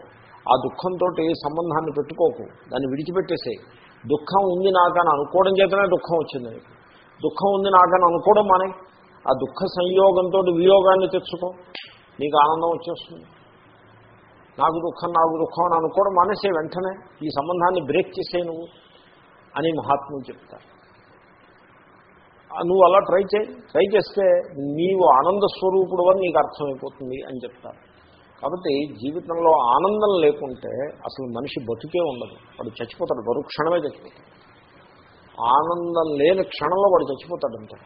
S1: ఆ దుఃఖంతో ఏ సంబంధాన్ని పెట్టుకోకు. దాన్ని విడిచిపెట్టేసేయి. దుఃఖం ఉంది నాకని అనుకోవడం చేతనే దుఃఖం వచ్చింది నీకు. దుఃఖం ఉంది నాకని అనుకోవడం మానే. ఆ దుఃఖ సంయోగంతో వియోగాన్ని తెచ్చుకో. నీకు ఆనందం వచ్చేస్తుంది. నాకు దుఃఖం నాకు దుఃఖం అని అనుకోవడం మానేసే వెంటనే. ఈ సంబంధాన్ని బ్రేక్ చేసే నువ్వు. అని మహాత్ములు చెప్తారు. నువ్వు అలా ట్రై చేయి ట్రై చేస్తే నీవు ఆనంద స్వరూపుడు అని నీకు అర్థమైపోతుంది అని చెప్తారు. కాబట్టి జీవితంలో ఆనందం లేకుంటే అసలు మనిషి బతుకే ఉండదు. వాడు చచ్చిపోతాడు మరుక్షణమే చచ్చిపోతాడు. ఆనందం లేని క్షణంలో వాడు చచ్చిపోతాడు అంతే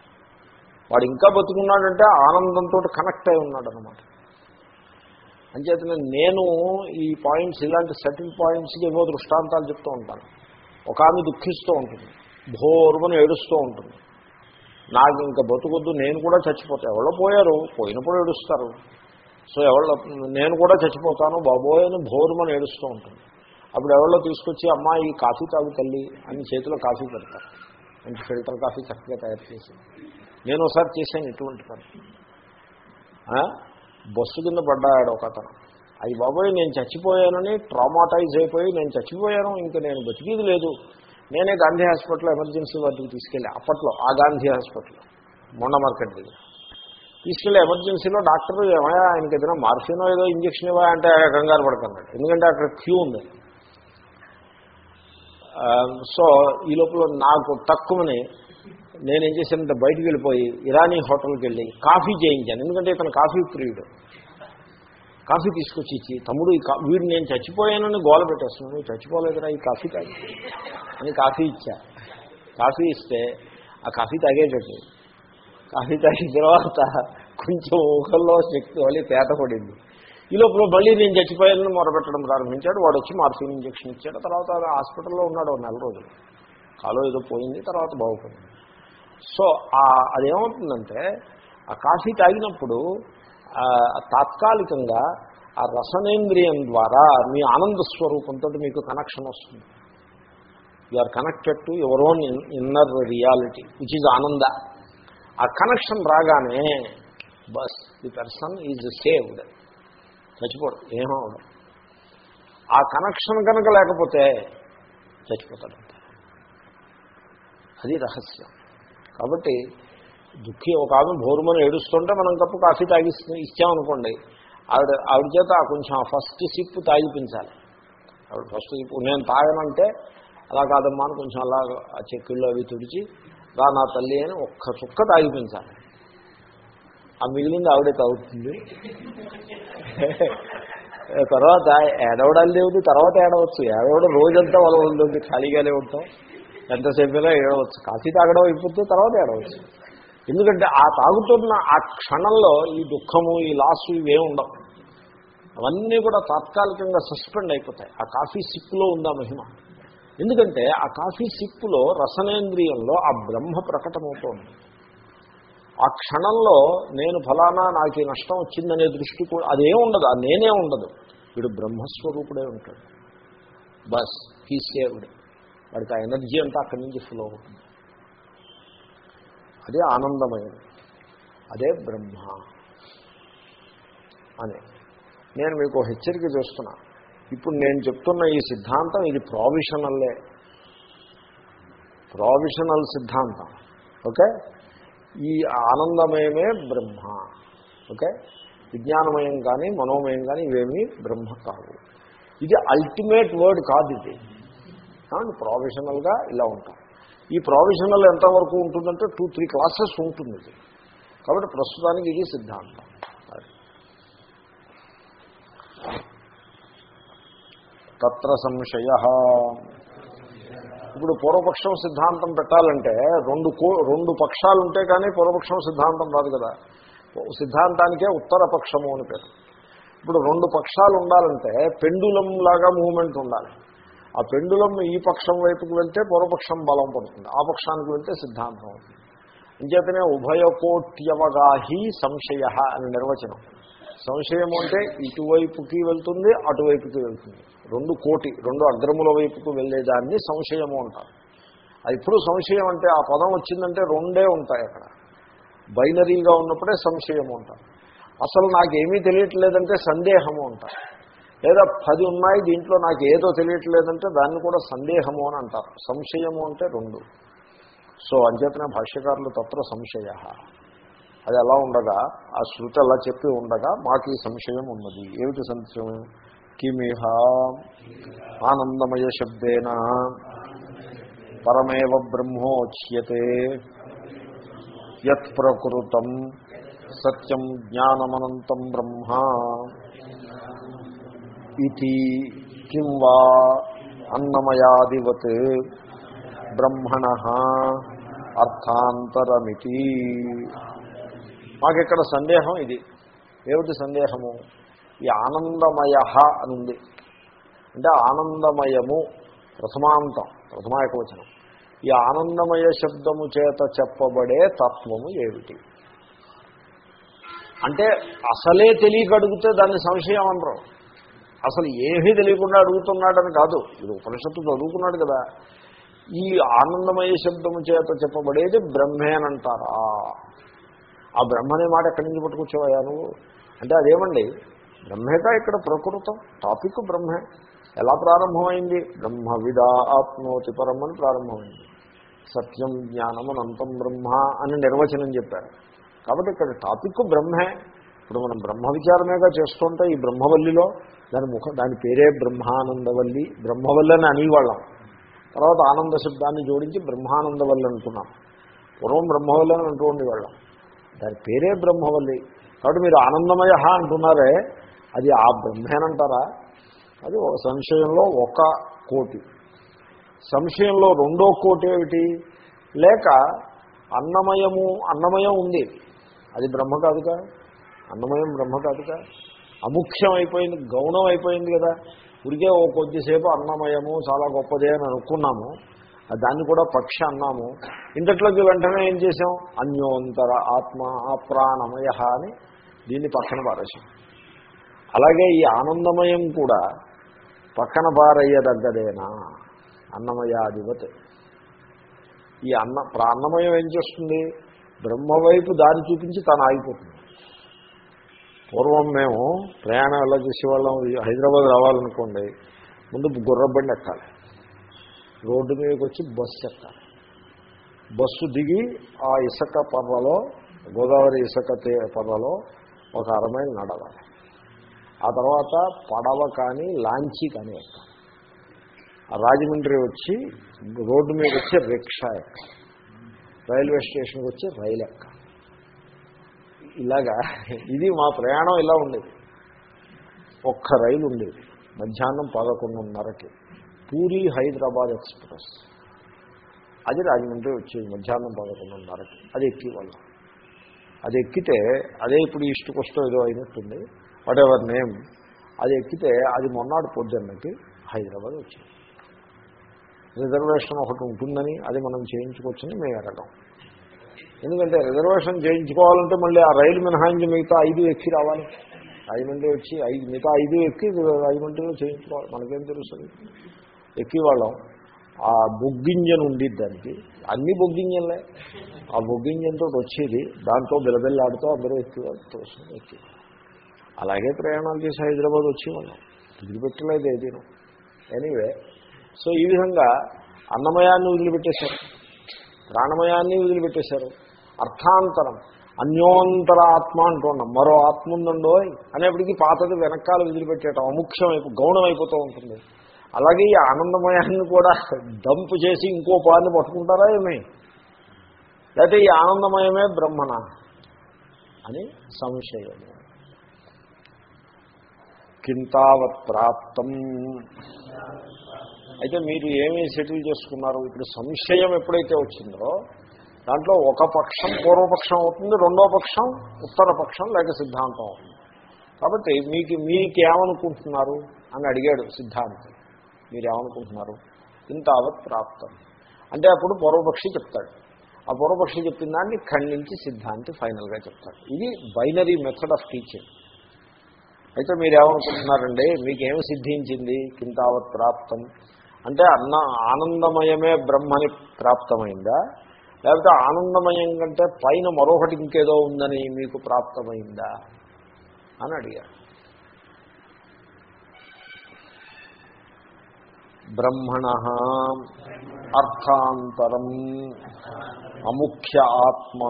S1: వాడు ఇంకా బతుకున్నాడంటే ఆనందంతో కనెక్ట్ అయి ఉన్నాడు అనమాట అంచేతనే నేను ఈ పాయింట్స్ ఇలాంటి సెటిల్ పాయింట్స్కి ఏవో దృష్టాంతాలు చెప్తూ ఉంటాను. ఒక ఆమె దుఃఖిస్తూ ఉంటుంది. భోరుమని ఏడుస్తూ ఉంటుంది. నాకు ఇంకా బతుకొద్దు నేను కూడా చచ్చిపోతా. ఎవరో పోయారు పోయినప్పుడు ఏడుస్తారు. సో ఎవరో నేను కూడా చచ్చిపోతాను బాబోయ్ అని భోరుమని ఏడుస్తూ ఉంటుంది. అప్పుడు ఎవరో తీసుకొచ్చి అమ్మా ఈ కాఫీ తాగు తల్లి అని చేతిలో కాఫీ పెడతారు. మంచి ఫిల్టర్ కాఫీ చక్కగా తయారు చేసి. నేను ఒకసారి చేశాను ఎటువంటి పని. బస్సు కింద పడ్డాడు ఒక అతను అది బాబోయ్ నేను చచ్చిపోయానని ట్రామాటైజ్ అయిపోయి నేను చచ్చిపోయాను ఇంకా నేను బతికేది లేదు. నేనే గాంధీ హాస్పిటల్లో ఎమర్జెన్సీ వార్డుకి తీసుకెళ్ళి అప్పట్లో ఆ గాంధీ హాస్పిటల్ మొండ మార్కెట్ దగ్గర. తీసుకెళ్ళి ఎమర్జెన్సీలో డాక్టర్ ఏమయ్యా ఆయనకి ఏదైనా మార్ఫినో ఏదో ఇంజక్షన్ ఇవ్వా అంటే కంగారు పడుతున్నాడు. ఎందుకంటే అక్కడ క్యూ ఉంది. సో ఈ లోపల నాకు తక్కువని నేనేం చేశానంటే బయటికి వెళ్ళిపోయి ఇరానీ హోటల్కి వెళ్ళి కాఫీ చేయించాను. ఎందుకంటే ఇతను కాఫీ ప్రియుడు. కాఫీ తీసుకొచ్చి ఇచ్చి తమ్ముడు ఈ వీడు నేను చచ్చిపోయానని గోల పెట్టేస్తున్నాను. నువ్వు చచ్చిపోలేదురా ఈ కాఫీ తాగి. అని కాఫీ ఇచ్చా. కాఫీ ఇస్తే ఆ కాఫీ తాగేటట్టు. కాఫీ తాగిన తర్వాత కొంచెం ఊహల్లో శక్తి మళ్ళీ తేట పడింది. ఈ లోపల మళ్ళీ నేను చచ్చిపోయానని మొరపెట్టడం ప్రారంభించాడు. వాడు వచ్చి మార్ఫిన్ ఇంజక్షన్ ఇచ్చాడు. తర్వాత హాస్పిటల్లో ఉన్నాడు నెల రోజులు. కాలో ఏదో పోయింది తర్వాత బాగుపడింది. సో అదేమవుతుందంటే ఆ కాఫీ తాగినప్పుడు తాత్కాలికంగా ఆ రసనేంద్రియం ద్వారా మీ ఆనంద స్వరూపంతో మీకు కనెక్షన్ వస్తుంది. You are connected to your own inner reality which is ananda ఆ కనెక్షన్ రాగానే బస్ ది పర్సన్ ఈజ్ సేవ్డ్ చచ్చిపోడు ఏమవడం ఆ కనెక్షన్ కనుక లేకపోతే చచ్చిపోతాడు అది రహస్యం. కాబట్టి దుఃఖి ఒక ఆమె భోరుమని ఏడుస్తుంటే మనం కప్పు కాఫీ తాగిస్తూ ఇచ్చామనుకోండి ఆవిడ ఆవిడ చేత కొంచెం ఫస్ట్ సిప్ తాగిపించాలి. ఆవిడ ఫస్ట్ సిప్ నేను తాగనంటే అలా కాదమ్మా అని కొంచెం అలా ఆ చెక్కుళ్ళు అవి తుడిచి రా నా తల్లి అని ఒక్క చుక్క తాగిపించాలి. ఆ మిగిలింది ఆవిడే తాగుతుంది. తర్వాత ఏడవడాలు లేదు తర్వాత ఏడవచ్చు. ఏడవడం రోజంతా వాళ్ళ ఉంటుంది ఖాళీగానే ఉంటాం. ఎంతసేపు ఏడవచ్చు. కాఫీ తాగడం అయిపోతే తర్వాత ఏడవచ్చు. ఎందుకంటే ఆ తాగుతున్న ఆ క్షణంలో ఈ దుఃఖము ఈ లాసు ఇవే ఉండవు. అవన్నీ కూడా తాత్కాలికంగా సస్పెండ్ అయిపోతాయి. ఆ కాఫీ సిప్పులో ఉందా మహిమ? ఎందుకంటే ఆ కాఫీ సిప్పులో రసనేంద్రియంలో ఆ బ్రహ్మ ప్రకటమవుతోంది. ఆ క్షణంలో నేను ఫలానా నాకు ఈ నష్టం వచ్చిందనే దృష్టి కూడా అదే ఉండదు ఆ నేనే ఉండదు. వీడు బ్రహ్మస్వరూపుడే ఉంటాడు. బస్ హీ సేవ్డ్ వాడికి ఆ ఎనర్జీ అంతా అక్కడి నుంచి ఫ్లో అవుతుంది. అదే ఆనందమయం. అదే బ్రహ్మ. అని. నేను మీకు హెచ్చరిక చేస్తున్నా. ఇప్పుడు నేను చెప్తున్న ఈ సిద్ధాంతం ఇది ప్రావిషనల్లే. ప్రావిషనల్ సిద్ధాంతం. ఓకే? ఈ ఆనందమయమే బ్రహ్మ. ఓకే? విజ్ఞానమయం కానీ మనోమయం కానీ ఇవేమీ బ్రహ్మ కాదు ఇది అల్టిమేట్ వర్డ్ కాదు ఇది. ప్రావిషనల్గా ఇలా ఉంటాం. ఈ ప్రావిషనల్ ఎంతవరకు ఉంటుందంటే టూ త్రీ క్లాసెస్ ఉంటుంది ఇది. కాబట్టి ప్రస్తుతానికి ఇది సిద్ధాంతం. తత్ర సంశయ. ఇప్పుడు పూర్వపక్షం సిద్ధాంతం పెట్టాలంటే రెండు కో రెండు పక్షాలు ఉంటే కానీ పూర్వపక్షం సిద్ధాంతం రాదు కదా. సిద్ధాంతానికే ఉత్తర పక్షము అని పేరు. ఇప్పుడు రెండు పక్షాలు ఉండాలంటే పెండులం లాగా మూమెంట్ ఉండాలి. ఆ పెండులం ఈ పక్షం వైపుకి వెళ్తే పూర్వపక్షం బలం పడుతుంది. ఆ పక్షానికి వెళ్తే సిద్ధాంతం అవుతుంది. అంచేతనే ఉభయకోట్యవగాహి సంశయ అని నిర్వచనం. సంశయం అంటే ఇటువైపుకి వెళ్తుంది అటువైపుకి వెళ్తుంది. రెండు కోటి రెండు అగ్రముల వైపుకు వెళ్ళేదాన్ని సంశయము అంటారు. ఇప్పుడు సంశయం అంటే ఆ పదం వచ్చిందంటే రెండే ఉంటాయి అక్కడ. బైనరీగా ఉన్నప్పుడే సంశయము అంటారు. అసలు నాకేమీ తెలియట్లేదంటే సందేహము అంటారు. లేదా పది ఉన్నాయి దీంట్లో నాకు ఏదో తెలియట్లేదంటే దాన్ని కూడా సందేహము అని అంటారు. సంశయము అంటే రెండు. సో అంచేతనే భాష్యకారులు తత్ర సంశయ. అది అలా ఉండగా ఆ శృతి అలా చెప్పి ఉండగా మాకు ఈ సంశయం ఉన్నది. ఏమిటి సంశయం? కిమిహ ఆనందమయ శబ్దేన. పరమేవ బ్రహ్మోచ్యతే. యత్ ప్రకృతం సత్యం జ్ఞానమనంతం బ్రహ్మ. ఇది కిం వా అన్నమయాదివత్ బ్రహ్మణ అర్థాంతరమితి మాకిక్కడ సందేహం ఇది? ఏమిటి సందేహము? ఈ ఆనందమయ అని ఉంది అంటే ఆనందమయము ప్రథమాంతం ప్రథమాయకవచనం. ఈ ఆనందమయ శబ్దము చేత చెప్పబడే తత్వము ఏమిటి? అంటే అసలే తెలియకడిగితే దాన్ని సంశయం అనరు అసలు ఏమీ తెలియకుండా అడుగుతున్నాడని కాదు. ఇది ఉపనిషత్తు చదువుకున్నాడు కదా. ఈ ఆనందమయ శబ్దము చేత చెప్పబడేది బ్రహ్మేనంటారా ఆ బ్రహ్మ అనే మాట ఎక్కడి నుంచి పట్టుకొచ్చేవయ్యా నువ్వు? అంటే అదేమండి? బ్రహ్మేగా ఇక్కడ ప్రకృతం. టాపిక్ బ్రహ్మే. ఎలా ప్రారంభమైంది? బ్రహ్మ విదా పరం అని ప్రారంభమైంది. సత్యం జ్ఞానం అనంతం బ్రహ్మ అని నిర్వచనం చెప్పారు. కాబట్టి ఇక్కడ టాపిక్ బ్రహ్మే. ఇప్పుడు మనం బ్రహ్మ విచారమేగా చేస్తుంటే ఈ బ్రహ్మవల్లిలో దాని ముఖ దాని పేరే బ్రహ్మానందవల్లి బ్రహ్మవల్లి అని అనేవాళ్ళం. తర్వాత ఆనంద శబ్దాన్ని జోడించి బ్రహ్మానందవల్లి అంటున్నాం పూర్వం బ్రహ్మవల్లి అని అంటూ ఉండేవాళ్ళం. దాని పేరే బ్రహ్మవల్లి. కాబట్టి మీరు ఆనందమయ అంటున్నారే అది ఆ బ్రహ్మేనంటారా? అది ఒక సంశయంలో ఒక కోటి. సంశయంలో రెండో కోటి ఏమిటి? లేక అన్నమయము అన్నమయం ఉంది. అది బ్రహ్మ కాదుగా అన్నమయం బ్రహ్మ కాదుగా అముఖ్యం అయిపోయింది గౌణం అయిపోయింది కదా. ఉరికే ఓ కొద్దిసేపు అన్నమయము చాలా గొప్పదే అని అనుకున్నాము. దాన్ని కూడా పక్ష అన్నాము. ఇంతట్లోకి వెంటనే ఏం చేసాం అన్యోంతర ఆత్మ ప్రాణమయ అని దీన్ని పక్కన పారేసాం అలాగే ఈ ఆనందమయం కూడా పక్కన పారయ్యదగ్గదేనా అన్నమయాధిపతి. ఈ అన్న ప్రాణమయం ఏం చేస్తుంది? బ్రహ్మవైపు దారి చూపించి తను ఆగిపోతుంది. పూర్వం మేము ప్రయాణం ఎలా చేసేవాళ్ళం హైదరాబాద్ రావాలనుకోండి ముందు గుర్రబండి ఎక్కాలి. రోడ్డు మీదకి వచ్చి బస్సు ఎక్కాలి. బస్సు దిగి ఆ ఇసుక పర్రలో గోదావరి ఇసుక పర్రలో ఒక అరమైలు నడవాలి. ఆ తర్వాత పడవ కానీ లాంచీ కానీ ఎక్కాలి. రాజమండ్రి వచ్చి రోడ్డు మీద వచ్చి రిక్షా ఎక్క రైల్వే స్టేషన్కి వచ్చి రైలు ఎక్క ఇలాగా ఇది మా ప్రయాణం ఇలా ఉండేది. ఒక్క రైలు ఉండేది మధ్యాహ్నం పదకొండున్నరకి. పూరి హైదరాబాద్ ఎక్స్ప్రెస్. అది రాజమండ్రి వచ్చేది మధ్యాహ్నం పదకొండున్నరకి. అది ఎక్కేవాళ్ళం. అది ఎక్కితే అదే ఇప్పుడు ఈస్ట్ కోస్టో ఏదో అయినట్టుంది వాట్ ఎవర్ నేమ్ అది ఎక్కితే అది మొన్నాడు పొద్దున్నకి హైదరాబాద్ వచ్చింది. రిజర్వేషన్ ఒకటి ఉంటుందని అది మనం చేయించుకోవచ్చని మేము ఎరగం ఎందుకంటే రిజర్వేషన్ చేయించుకోవాలంటే మళ్ళీ ఆ రైలు మినహాయించి మిగతా ఐదు ఎక్కి రావాలి. రాజమండ్రి వచ్చి ఐదు మిగతా ఐదు ఎక్కి రాజమండ్రిలో చేయించుకోవాలి. మనకేం తెలుస్తుంది? ఎక్కి వాళ్ళం ఆ బొగ్గింజన్ ఉండేది దానికి. అన్ని బొగ్గింజన్లే ఆ బొగ్గింజన్తో వచ్చేది. దాంతో బిలబిల్లాడుతూ అందరూ ఎక్కి వస్తుంది ఎక్కి అలాగే ప్రయాణాలు చేసి హైదరాబాద్ వచ్చి మనం వదిలిపెట్టలేదు ఏదీను. ఎనీవే. సో ఈ విధంగా అన్నమయాన్ని వదిలిపెట్టేశారు. ప్రాణమయాన్ని వదిలిపెట్టేశారు. అర్థాంతరం. అన్యోంతర ఆత్మ అంటున్నాం. మరో ఆత్మ ఉందండో అనేప్పటికీ పాతది వెనకాల వదిలిపెట్టేయటం అముఖ్యం గౌణం అయిపోతూ ఉంటుంది. అలాగే ఈ ఆనందమయాన్ని కూడా డంప్ చేసి ఇంకో పాన్ని పట్టుకుంటారా ఏమి? లేకపోతే ఈ ఆనందమయమే బ్రహ్మణ అని సంశయం కింతావత్ ప్రాప్తం అయితే మీరు ఏమి సెటిల్ చేసుకున్నారు? ఇప్పుడు సంశయం ఎప్పుడైతే వచ్చిందో దాంట్లో ఒక పక్షం పూర్వపక్షం అవుతుంది రెండో పక్షం ఉత్తర పక్షం లేక సిద్ధాంతం అవుతుంది. కాబట్టి మీకు మీకేమనుకుంటున్నారు అని అడిగాడు సిద్ధాంతం. మీరేమనుకుంటున్నారు ఇంతావత్ ప్రాప్తం. అంటే అప్పుడు పూర్వపక్షి చెప్తాడు. ఆ పూర్వపక్షి చెప్పిన దాన్ని ఖండించి సిద్ధాంతి ఫైనల్గా చెప్తాడు. ఇది బైనరీ మెథడ్ ఆఫ్ టీచింగ్. అయితే మీరేమనుకుంటున్నారండి మీకేమి సిద్ధించింది? కింతావత్ ప్రాప్తం. అంటే అన్న ఆనందమయమే బ్రహ్మని ప్రాప్తమైందా? లేకపోతే ఆనందమయం కంటే పైన మరొకటి ఇంకేదో ఉందని మీకు ప్రాప్తమైందా అని అడిగారు బ్రహ్మణ అర్థాంతరం అముఖ్య ఆత్మ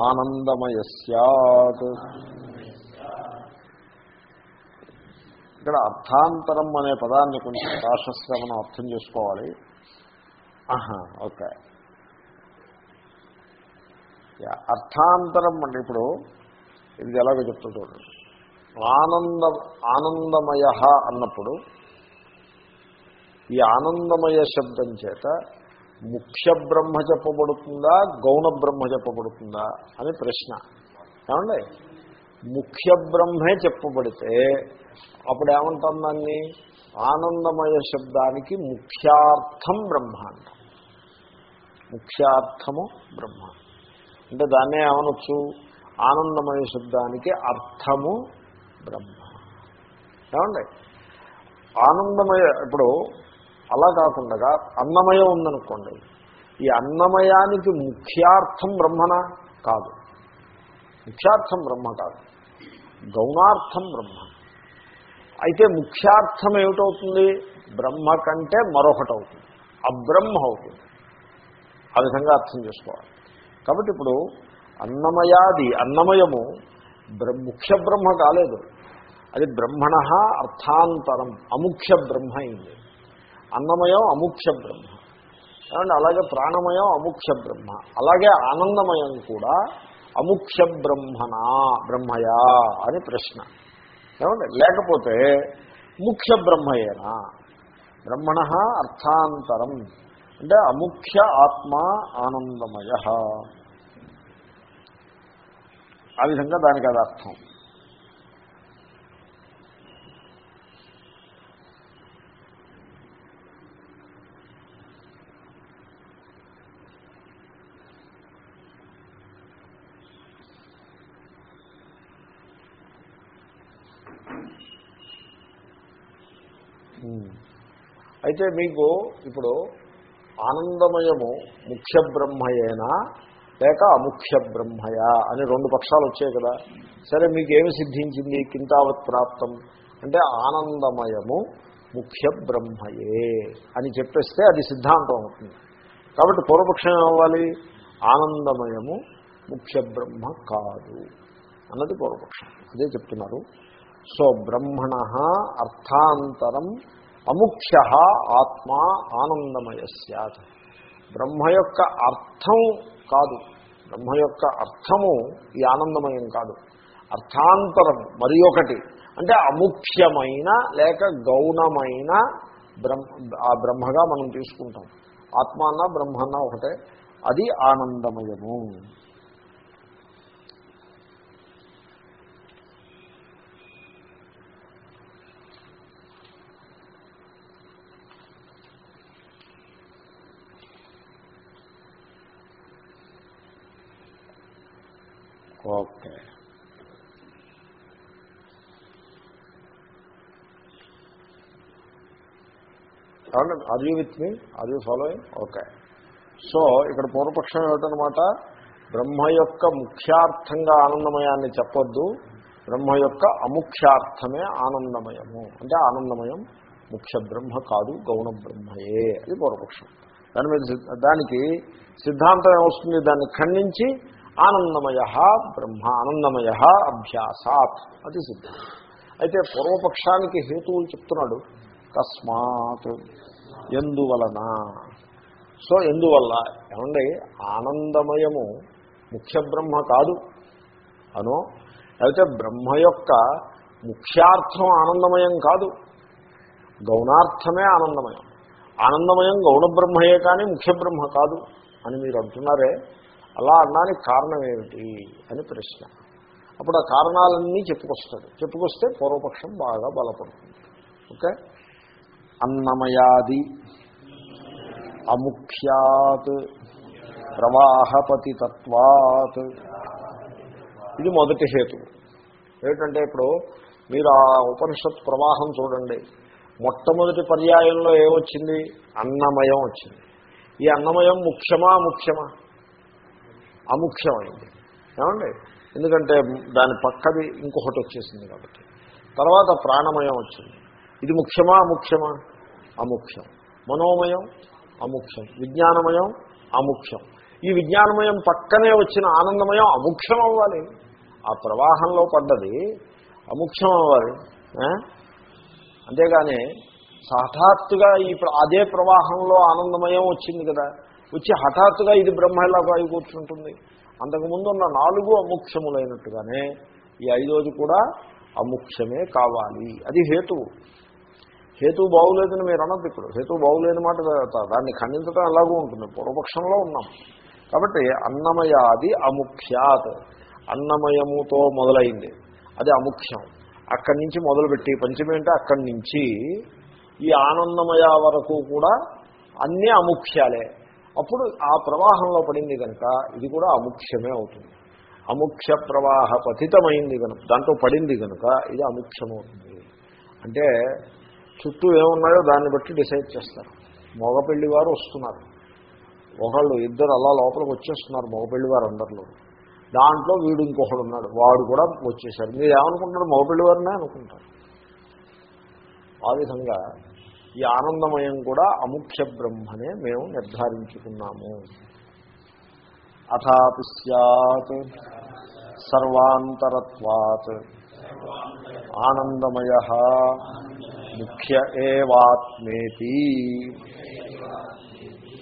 S1: ఆనందమయ సత్ ఇక్కడ అర్థాంతరం అనే పదాన్ని కొంచెం కాషస్గా మనం అర్థం చేసుకోవాలి. ఆహా ఓకే. అర్థాంతరం అంటే ఇప్పుడు ఇది ఎలాగో చెప్తా చూడండి. ఆనంద ఆనందమయ అన్నప్పుడు ఈ ఆనందమయ శబ్దం చేత ముఖ్య బ్రహ్మ చెప్పబడుతుందా గౌణ బ్రహ్మ చెప్పబడుతుందా అని ప్రశ్న. ఏమండి? ముఖ్య బ్రహ్మే చెప్పబడితే అప్పుడు ఏమంటాం దాన్ని? ఆనందమయ శబ్దానికి ముఖ్యార్థం బ్రహ్మ అంటాం ముఖ్యార్థము బ్రహ్మ అంటే దాన్నే ఏమనొచ్చు? ఆనందమయ శబ్దానికి అర్థము బ్రహ్మ. ఏమండి? ఆనందమయ ఇప్పుడు అలా కాకుండా అన్నమయం ఉందనుకోండి. ఈ అన్నమయానికి ముఖ్యార్థం బ్రహ్మన కాదు. ముఖ్యార్థం బ్రహ్మ కాదు. గౌణార్థం బ్రహ్మ. అయితే ముఖ్యార్థం ఏమిటవుతుంది? బ్రహ్మ కంటే మరొకటి అవుతుంది అబ్రహ్మ అవుతుంది ఆ విధంగా అర్థం చేసుకోవాలి. కాబట్టి ఇప్పుడు అన్నమయాది అన్నమయము ముఖ్య బ్రహ్మ కాలేదు. అది బ్రహ్మణ అర్థాంతరం అముఖ్య బ్రహ్మ అయింది. అన్నమయం అముఖ్య బ్రహ్మ. ఏమంటే అలాగే ప్రాణమయం అముఖ్య బ్రహ్మ. అలాగే ఆనందమయం కూడా అముఖ్య బ్రహ్మనా బ్రహ్మయా అని ప్రశ్న. ఏమంటే లేకపోతే ముఖ్య బ్రహ్మయేనా? బ్రహ్మణ అర్థాంతరం. అంటే అముఖ్య ఆత్మ ఆనందమయ ఆ విధంగా దానికి అది అర్థం ఉమ్. అయితే మీకు ఇప్పుడు ఆనందమయము ముఖ్య బ్రహ్మయేనా లేక అముఖ్య బ్రహ్మయా అని రెండు పక్షాలు వచ్చాయి కదా. సరే మీకు ఏమి సిద్ధించింది? కింతావత్ ప్రాప్తం. అంటే ఆనందమయము ముఖ్య బ్రహ్మయే అని చెప్పేస్తే అది సిద్ధాంతం అవుతుంది. కాబట్టి పూర్వపక్షం ఏమవ్వాలి? ఆనందమయము ముఖ్య బ్రహ్మ కాదు అన్నది పూర్వపక్షం. అదే చెప్తున్నారు. సో బ్రహ్మణ అర్థాంతరం అముఖ్య ఆత్మ ఆనందమయ సత్ బ్రహ్మ యొక్క అర్థం కాదు. బ్రహ్మ యొక్క అర్థము ఈ ఆనందమయం కాదు. అర్థాంతరం మరి ఒకటి. అంటే అముఖ్యమైన లేక గౌణమైన బ్రహ్మ ఆ బ్రహ్మగా మనం తీసుకుంటాం. ఆత్మ అన్న బ్రహ్మ అన్న ఒకటే. అది ఆనందమయము. Okay. Are you with me are you following okay. So ఇక్కడ పూర్వపక్షం ఏమిటనమాట బ్రహ్మ యొక్క ముఖ్యార్థంగా ఆనందమయాన్ని చెప్పొద్దు. బ్రహ్మ యొక్క అముఖ్యార్థమే ఆనందమయము. అంటే ఆనందమయం ముఖ్య బ్రహ్మ కాదు గౌణ బ్రహ్మయే. అది పూర్వపక్షం. దాని మీద దానికి సిద్ధాంతం ఏమొస్తుంది? దాన్ని ఖండించి ఆనందమయ బ్రహ్మ ఆనందమయ అభ్యాసాత్. అది సిద్ధాంతం అయితే పూర్వపక్షానికి హేతువులు చెప్తున్నాడు. తస్మాత్ ఎందువలన? సో ఎందువల్ల? ఏమండి? ఆనందమయము ముఖ్య బ్రహ్మ కాదు. అను? అయితే బ్రహ్మ యొక్క ముఖ్యార్థం ఆనందమయం కాదు. గౌణార్థమే ఆనందమయం. ఆనందమయం గౌణ బ్రహ్మయే కానీ ముఖ్య బ్రహ్మ కాదు అని మీరు అంటున్నారే అలా అనడానికి కారణం ఏమిటి అని ప్రశ్న. అప్పుడు ఆ కారణాలన్నీ చెప్పుకొస్తాడు. చెప్పుకొస్తే పూర్వపక్షం బాగా బలపడుతుంది. ఓకే? అన్నమయాది అముఖ్యాత్ ప్రవాహపతితత్వాత్. ఇది మొదటి హేతు. ఏమిటంటే ఇప్పుడు మీరు ఆ ఉపనిషత్ ప్రవాహం చూడండి. మొట్టమొదటి పర్యాయంలో ఏమొచ్చింది? అన్నమయం వచ్చింది. ఈ అన్నమయం ముఖ్యమా ముఖ్యమా? అముఖ్యమైంది. ఏమండి? ఎందుకంటే దాని పక్కది ఇంకొకటి వచ్చేసింది కాబట్టి. తర్వాత ప్రాణమయం వచ్చింది. ఇది ముఖ్యమా అముఖ్యమా? అముఖ్యం. మనోమయం అముఖ్యం. విజ్ఞానమయం అముఖ్యం. ఈ విజ్ఞానమయం పక్కనే వచ్చిన ఆనందమయం అముఖ్యం అవ్వాలి ఆ ప్రవాహంలో పడ్డది అముఖ్యం అవ్వాలి అంతేగానే అంతేగాని హఠాత్తుగా ఈ అదే ప్రవాహంలో ఆనందమయం వచ్చింది కదా. వచ్చి హఠాత్తుగా ఇది బ్రహ్మలాగా అయి కూర్చుంటుంది. అంతకుముందు ఉన్న నాలుగు అముఖ్యములైనట్టుగానే ఈ ఐదోది కూడా అముఖ్యమే కావాలి. అది హేతువు. హేతువు బాగులేదని మీరు అనద్దు ఇప్పుడు. హేతువు బాగులేని మాట దాన్ని ఖండించడం ఎలాగూ ఉంటుంది. పూర్వపక్షంలో ఉన్నాం. కాబట్టి అన్నమయాది అముఖ్యాత్. అన్నమయముతో మొదలైంది. అది అముఖ్యం. అక్కడి నుంచి మొదలుపెట్టి పంచమి అంటే అక్కడి నుంచి ఈ ఆనందమయ వరకు కూడా అన్నీ అముఖ్యాలే. అప్పుడు ఆ ప్రవాహంలో పడింది కనుక ఇది కూడా అముఖ్యమే అవుతుంది. అముఖ్య ప్రవాహ పతితమైంది కనుక దాంట్లో పడింది కనుక ఇది అముఖ్యమవుతుంది. అంటే చుట్టూ ఏమున్నాయో దాన్ని బట్టి డిసైడ్ చేస్తారు. మగపెళ్ళి వారు వస్తున్నారు. ఒకళ్ళు ఇద్దరు అలా లోపలికి వచ్చేస్తున్నారు మగపెళ్ళి వారు అందరిలో. దాంట్లో వీడు ఇంకొకడు ఉన్నాడు వాడు కూడా వచ్చేసారు మీరు ఏమనుకుంటారు మగపెళ్ళి వారినే అనుకుంటారు. ఆ విధంగా ఈ ఆనందమయం కూడా అముఖ్య బ్రహ్మనే మేము నిర్ధారించుకున్నాము. అథాపి సత్ సర్వాంతరత్వాత్ ఆనందమయ ముఖ్య ఏవాత్మేతి.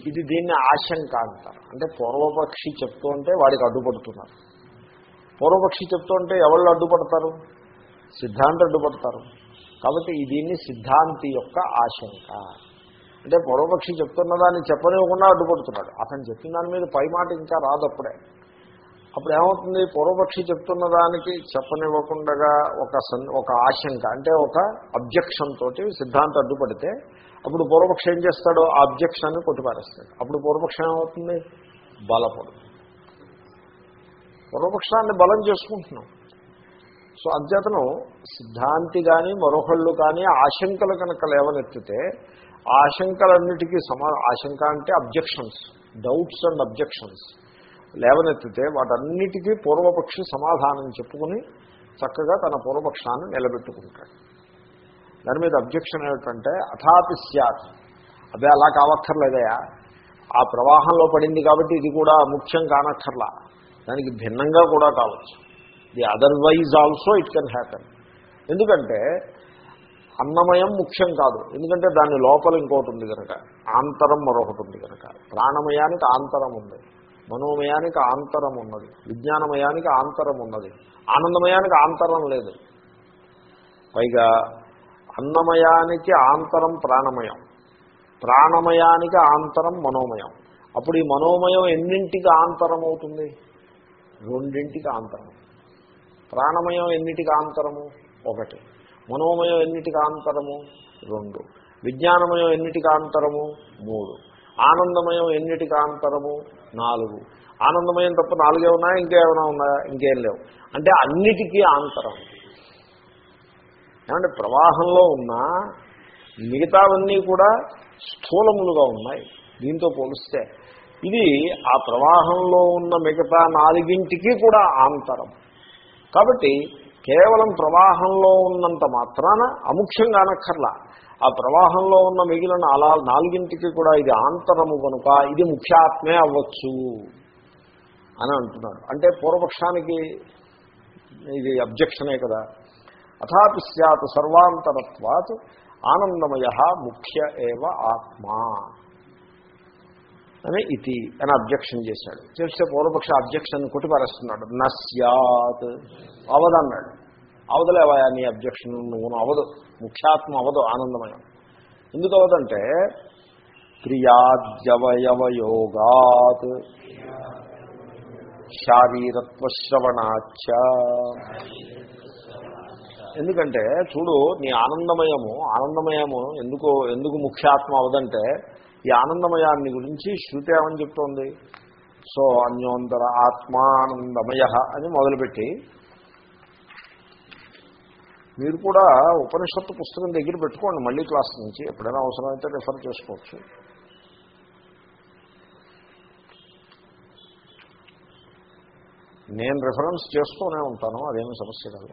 S1: ఇది దీన్ని ఆశంక అంటారు. అంటే పూర్వపక్షి చెప్తూ ఉంటే వాడికి అడ్డుపడుతున్నారు. పూర్వపక్షి చెప్తూ ఉంటే ఎవళ్ళు అడ్డుపడతారు? సిద్ధాంతం అడ్డుపడతారు. కాబట్టి దీన్ని సిద్ధాంతి యొక్క ఆశంక. అంటే పూర్వపక్షి చెప్తున్న దాన్ని చెప్పనివ్వకుండా అడ్డుపడుతున్నాడు. అతను చెప్పిన దాని మీద పై మాట ఇంకా రాదు అప్పుడే. అప్పుడు ఏమవుతుంది? పూర్వపక్షి చెప్తున్న దానికి చెప్పనివ్వకుండా ఒక సన్ ఒక ఆశంక అంటే ఒక అబ్జెక్షన్ తోటి సిద్ధాంతం అడ్డుపడితే అప్పుడు పూర్వపక్షం ఏం చేస్తాడో? ఆ అబ్జెక్షన్ని కొట్టిపారేస్తాడు. అప్పుడు పూర్వపక్షం ఏమవుతుంది? బలపడు. పూర్వపక్షాన్ని బలం చేసుకుంటున్నాం. సో అధ్యతనం సిద్ధాంతి కానీ మరొకళ్ళు కానీ ఆశంకలు కనుక లేవనెత్తితే ఆశంకలన్నిటికీ సమా ఆశంక అంటే అబ్జెక్షన్స్ డౌట్స్ అండ్ అబ్జెక్షన్స్ లేవనెత్తితే వాటన్నిటికీ పూర్వపక్షి సమాధానం చెప్పుకుని చక్కగా తన పూర్వపక్షాన్ని నిలబెట్టుకుంటాడు. దాని మీద అబ్జెక్షన్ ఏమిటంటే అథాపి స్యాత్. అదే అలా కావక్కర్లేదయా? ఆ ప్రవాహంలో పడింది కాబట్టి ఇది కూడా ముఖ్యం కానక్కర్లా. దానికి భిన్నంగా కూడా కావచ్చు. The otherwise also it can happen ఎందుకంటే అన్నమయం ముఖ్యం కాదు. ఎందుకంటే దాని లోపల ఇంకోటి ఉంది కనుక. ఆంతరం మరొకటి ఉంది కనుక. ప్రాణమయానికి ఆంతరం ఉంది. మనోమయానికి ఆంతరం ఉన్నది. విజ్ఞానమయానికి ఆంతరం ఉన్నది. ఆనందమయానికి ఆంతరం లేదు. పైగా అన్నమయానికి ఆంతరం ప్రాణమయం. ప్రాణమయానికి ఆంతరం మనోమయం. అప్పుడు ఈ మనోమయం ఎన్నింటికి ఆంతరం అవుతుంది? రెండింటికి ఆంతరం. ప్రాణమయం ఎన్నిటికి ఆంతరము ఒకటి. మనోమయం ఎన్నిటికి ఆంతరము రెండు. విజ్ఞానమయం ఎన్నిటికి ఆంతరము మూడు. ఆనందమయం ఎన్నిటికి ఆంతరము నాలుగు. ఆనందమయం తప్ప నాలుగే ఉన్నాయా ఇంకేమైనా ఉన్నాయా ఇంకేం లేవు. అంటే అన్నిటికీ ఆంతరం ఏమంటే ప్రవాహంలో ఉన్న మిగతావన్నీ కూడా స్థూలములుగా ఉన్నాయి. దీంతో పోలిస్తే ఇది ఆ ప్రవాహంలో ఉన్న మిగతా నాలుగింటికి కూడా ఆంతరం కాబట్టి కేవలం ప్రవాహంలో ఉన్నంత మాత్రాన అముఖ్యం కానక్కర్లా ఆ ప్రవాహంలో ఉన్న మిగిలిన అలా నాలుగింటికి కూడా ఇది ఆంతరము కనుక ఇది ముఖ్యాత్మే అవ్వచ్చు అని అంటున్నాడు. అంటే పూర్వపక్షానికి ఇది అబ్జెక్షనే కదా. అథాపి సర్వాంతరత్వాత్ ఆనందమయ ముఖ్య ఏవ ఆత్మా. అని ఇది అని అబ్జెక్షన్ చేశాడు. చేస్తే పూర్వపక్ష అబ్జెక్షన్ కొట్టిపారేస్తున్నాడు నస్యాత్ అవదన్నాడు. అవదలేవయా నీ అబ్జెక్షన్. నువ్వు అవదు. ముఖ్యాత్మ అవదు. ఆనందమయం. ఎందుకు అవదంటే క్రియాద్యవయవయోగాత్. శారీరత్వశ్రవణాచ ఎందుకంటే చూడు నీ ఆనందమయము ఆనందమయము ఎందుకు ఎందుకు ముఖ్యాత్మ అవదంటే ఈ ఆనందమయాన్ని గురించి శృతి ఏమని చెప్తోంది? సో అన్యోంతర ఆత్మానందమయ అని మొదలుపెట్టి మీరు కూడా ఉపనిషత్తు పుస్తకం దగ్గర పెట్టుకోండి మళ్ళీ క్లాస్ నుంచి ఎప్పుడైనా అవసరమైతే రిఫర్ చేసుకోవచ్చు. నేను రిఫరెన్స్ చేస్తూనే ఉంటాను అదేమి సమస్య కాదు.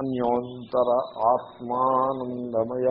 S1: అన్యోంతర ఆత్మానందమయ